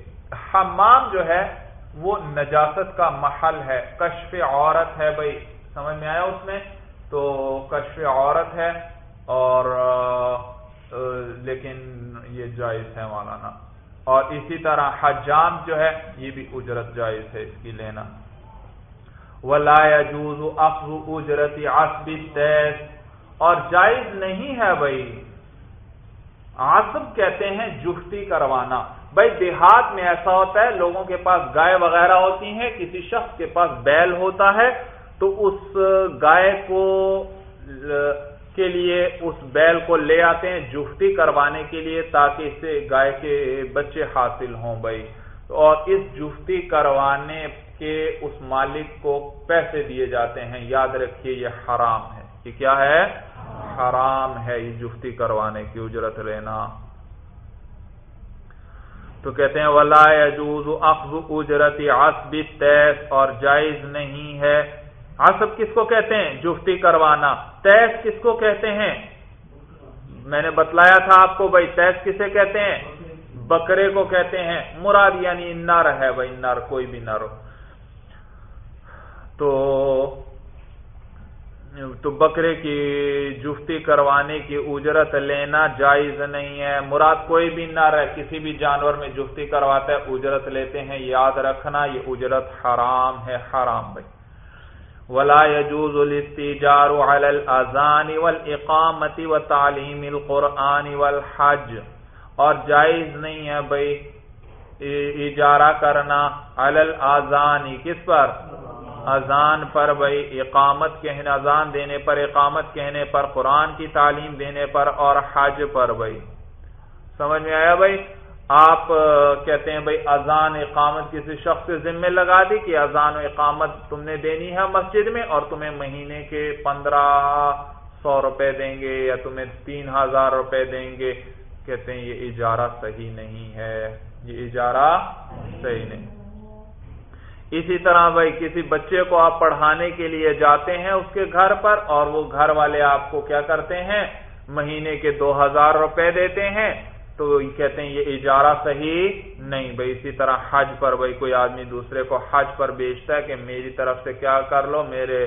حمام جو ہے، وہ نجاست کا محل ہے، کشف عورت ہے بھائی۔ سمجھ میں آیا اس میں؟ تو کشف عورت ہے اور لیکن یہ جائز ہے مولانا۔ اور اسی طرح حجام جو ہے، یہ بھی اجرت جائز ہے اس کی لینا۔ ولا يجوز اخذ اجرت عصب التیس اور جائز نہیں ہے بھائی۔ عصب کہتے ہیں جفتی کروانا بھائی، دیہات میں ایسا ہوتا ہے، لوگوں کے پاس گائے وغیرہ ہوتی ہیں، کسی شخص کے پاس بیل ہوتا ہے، تو اس گائے کو کے لیے اس بیل کو لے آتے ہیں جفتی کروانے کے لیے تاکہ اس سے گائے کے بچے حاصل ہوں بھائی۔ اور اس جفتی کروانے کے اس مالک کو پیسے دیے جاتے ہیں۔ یاد رکھیے، یہ حرام ہے۔ کہ کیا ہے؟ حرام ہے یہ جفتی کروانے کی، اجرت لینا۔ تو کہتے ہیں، ولا يجوز اخذ اجرت عصب تیس اور جائز نہیں ہے۔ عصب کس کو کہتے ہیں؟ جفتی کروانا۔ تیس کس کو کہتے ہیں؟ میں نے بتلایا تھا آپ کو بھائی تیس کسے کہتے ہیں؟ بکرے کو کہتے ہیں۔ مراد یعنی نر ہے بھائی، نر، کوئی بھی نر ہو۔ تو تو بکرے کی جفتی کروانے کی اجرت لینا جائز نہیں ہے۔ مراد کوئی بھی نہ رہے، کسی بھی جانور میں جفتی کرواتا ہے اجرت لیتے ہیں۔ یاد رکھنا، یہ اجرت حرام ہے، حرام بھائی۔ ولا يجوز الاستجار على الاذان والاقامه وتعليم القران والحج۔ اور جائز نہیں ہے بھائی اجارہ کرنا علی الاذان۔ کس پر؟ اذان پر بھائی اقامت کہنے، اذان دینے پر، اقامت کہنے پر، قرآن کی تعلیم دینے پر اور حج پر بھائی سمجھ میں آیا بھائی؟ آپ کہتے ہیں بھائی اذان اقامت کسی شخص سے ذمہ لگا دی کہ اذان و اقامت تم نے دینی ہے مسجد میں اور تمہیں مہینے کے پندرہ سو روپے دیں گے یا تمہیں تین ہزار روپے دیں گے؟ کہتے ہیں یہ اجارہ صحیح نہیں ہے۔ یہ اجارہ صحیح نہیں۔ اسی طرح بھائی، کسی بچے کو آپ پڑھانے کے لیے جاتے ہیں اس کے گھر پر اور وہ گھر والے آپ کو کیا کرتے ہیں؟ مہینے کے دو ہزار روپے دیتے ہیں۔ تو کہتے ہیں، یہ اجارہ صحیح نہیں بھائی۔ اسی طرح حج پر بھائی، کوئی آدمی دوسرے کو حج پر بیچتا ہے کہ میری طرف سے کیا کر لو، میرے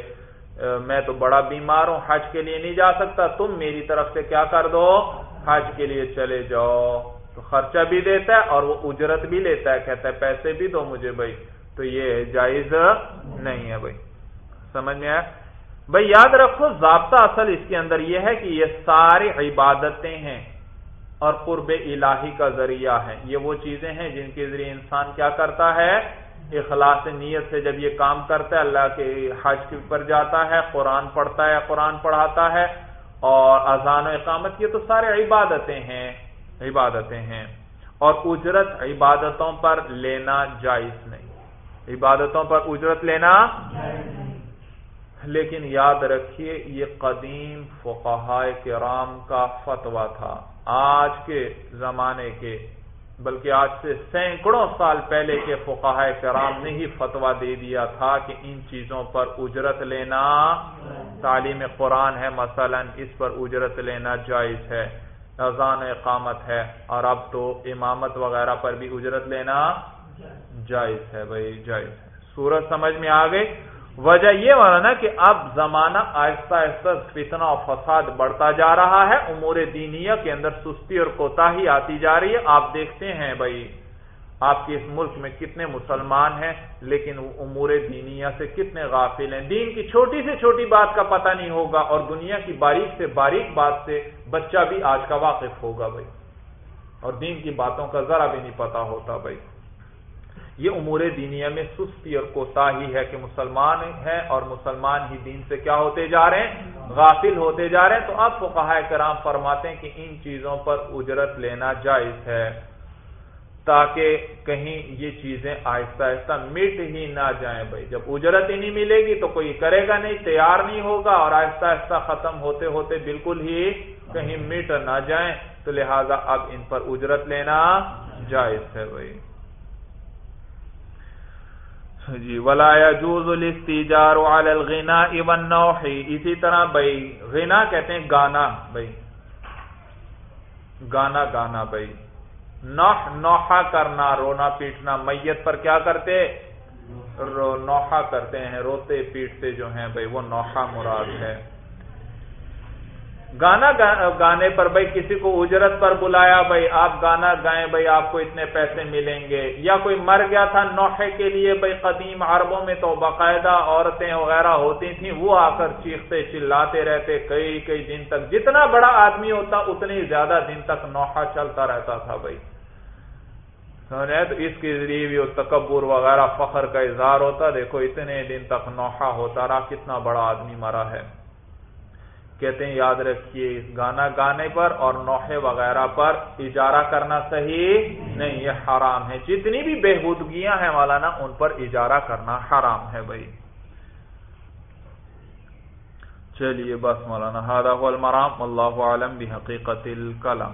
میں تو بڑا بیمار ہوں، حج کے لیے نہیں جا سکتا، تم میری طرف سے کیا کر دو؟ حج کے لیے چلے جاؤ۔ تو خرچہ بھی دیتا ہے اور وہ اجرت بھی لیتا ہے، کہتا ہے، پیسے بھی دو مجھے بھائی۔ تو یہ جائز نہیں ہے بھائی۔ سمجھ میں آیا؟ بھائی یاد رکھو، ضابطہ اصل اس کے اندر یہ ہے کہ یہ ساری عبادتیں ہیں اور قرب الہی کا ذریعہ ہے یہ وہ چیزیں ہیں جن کے ذریعے انسان کیا کرتا ہے؟ اخلاص نیت سے جب یہ کام کرتا ہے، اللہ کے حج پر جاتا ہے، قرآن پڑھتا ہے، قرآن پڑھاتا ہے اور اذان و اقامت، یہ تو سارے عبادتیں ہیں عبادتیں ہیں۔ اور اجرت عبادتوں پر لینا جائز نہیں۔ عبادتوں پر اجرت لینا لیکن یاد رکھیے یہ قدیم فقہ کرام کا فتویٰ تھا۔ آج کے زمانے کے بلکہ آج سے سینکڑوں سال پہلے کے فقہ کرام نے ہی فتویٰ دے دیا تھا کہ ان چیزوں پر اجرت لینا تعلیم قرآن ہے مثلا اس پر اجرت لینا جائز ہے اذان اقامت ہے اور اب تو امامت وغیرہ پر بھی اجرت لینا جائز ہے بھائی، جائز ہے۔ سورج سمجھ میں آ گئی؟ وجہ یہ والا نا کہ اب زمانہ آہستہ آہستہ فتنہ اور فساد بڑھتا جا رہا ہے، امور دینیا کے اندر سستی اور کوتا ہی آتی جا رہی ہے۔ آپ دیکھتے ہیں بھائی، آپ کے اس ملک میں کتنے مسلمان ہیں، لیکن امور دینیا سے کتنے غافل ہیں۔ دین کی چھوٹی سے چھوٹی بات کا پتہ نہیں ہوگا اور دنیا کی باریک سے باریک بات سے بچہ بھی آج کا واقف ہوگا بھائی۔ اور دین کی باتوں کا ذرا بھی نہیں پتا ہوتا بھائی۔ یہ امور دینیا میں سستی اور کوتا ہی ہے کہ مسلمان ہیں اور مسلمان ہی دین سے کیا ہوتے جا رہے ہیں؟ غافل ہوتے جا رہے ہیں۔ تو اب فقہ کرام فرماتے ہیں کہ ان چیزوں پر اجرت لینا جائز ہے تاکہ کہیں یہ چیزیں آہستہ آہستہ مٹ ہی نہ جائیں بھائی۔ جب اجرت ہی نہیں ملے گی تو کوئی کرے گا نہیں، تیار نہیں ہوگا اور آہستہ آہستہ ختم ہوتے ہوتے بالکل ہی کہیں مٹ نہ جائیں۔ تو لہذا اب ان پر اجرت لینا جائز ہے بھائی۔ جی ولا يجوز الاستجار على الغناء والنوح۔ اسی طرح بھائی، غنا کہتے ہیں گانا، بھائی۔ گانا گانا، بھائی۔ نوح نوحا کرنا، رونا، پیٹنا۔ میت پر کیا کرتے؟ رو نوحا کرتے ہیں، روتے، پیٹتے جو ہیں، بھائی، وہ نوحا مراد ہے۔ گانا گانے پر بھائی کسی کو اجرت پر بلایا بھائی، آپ گانا گائیں بھائی، آپ کو اتنے پیسے ملیں گے۔ یا کوئی مر گیا تھا نوحے کے لیے بھائی، قدیم عربوں میں تو باقاعدہ عورتیں وغیرہ ہوتی تھیں، وہ آ کر چیختے چلاتے رہتے کئی کئی دن تک۔ جتنا بڑا آدمی ہوتا، اتنی زیادہ دن تک نوحہ چلتا رہتا تھا بھائی۔ تو اس کے ذریعے بھی تکبر وغیرہ، فخر کا اظہار ہوتا۔ دیکھو، اتنے دن تک نوحہ ہوتا رہا، کتنا بڑا آدمی مرا ہے۔ کہتے ہیں یاد رکھیے گانا گانے پر اور نوحے وغیرہ پر اجارہ کرنا صحیح نہیں، یہ حرام ہے۔ جتنی بھی بےحودگیاں ہیں مولانا، ان پر اجارہ کرنا حرام ہے بھائی۔ چلیے بس مولانا المرام اللہ عالم بحقیقت الکلام۔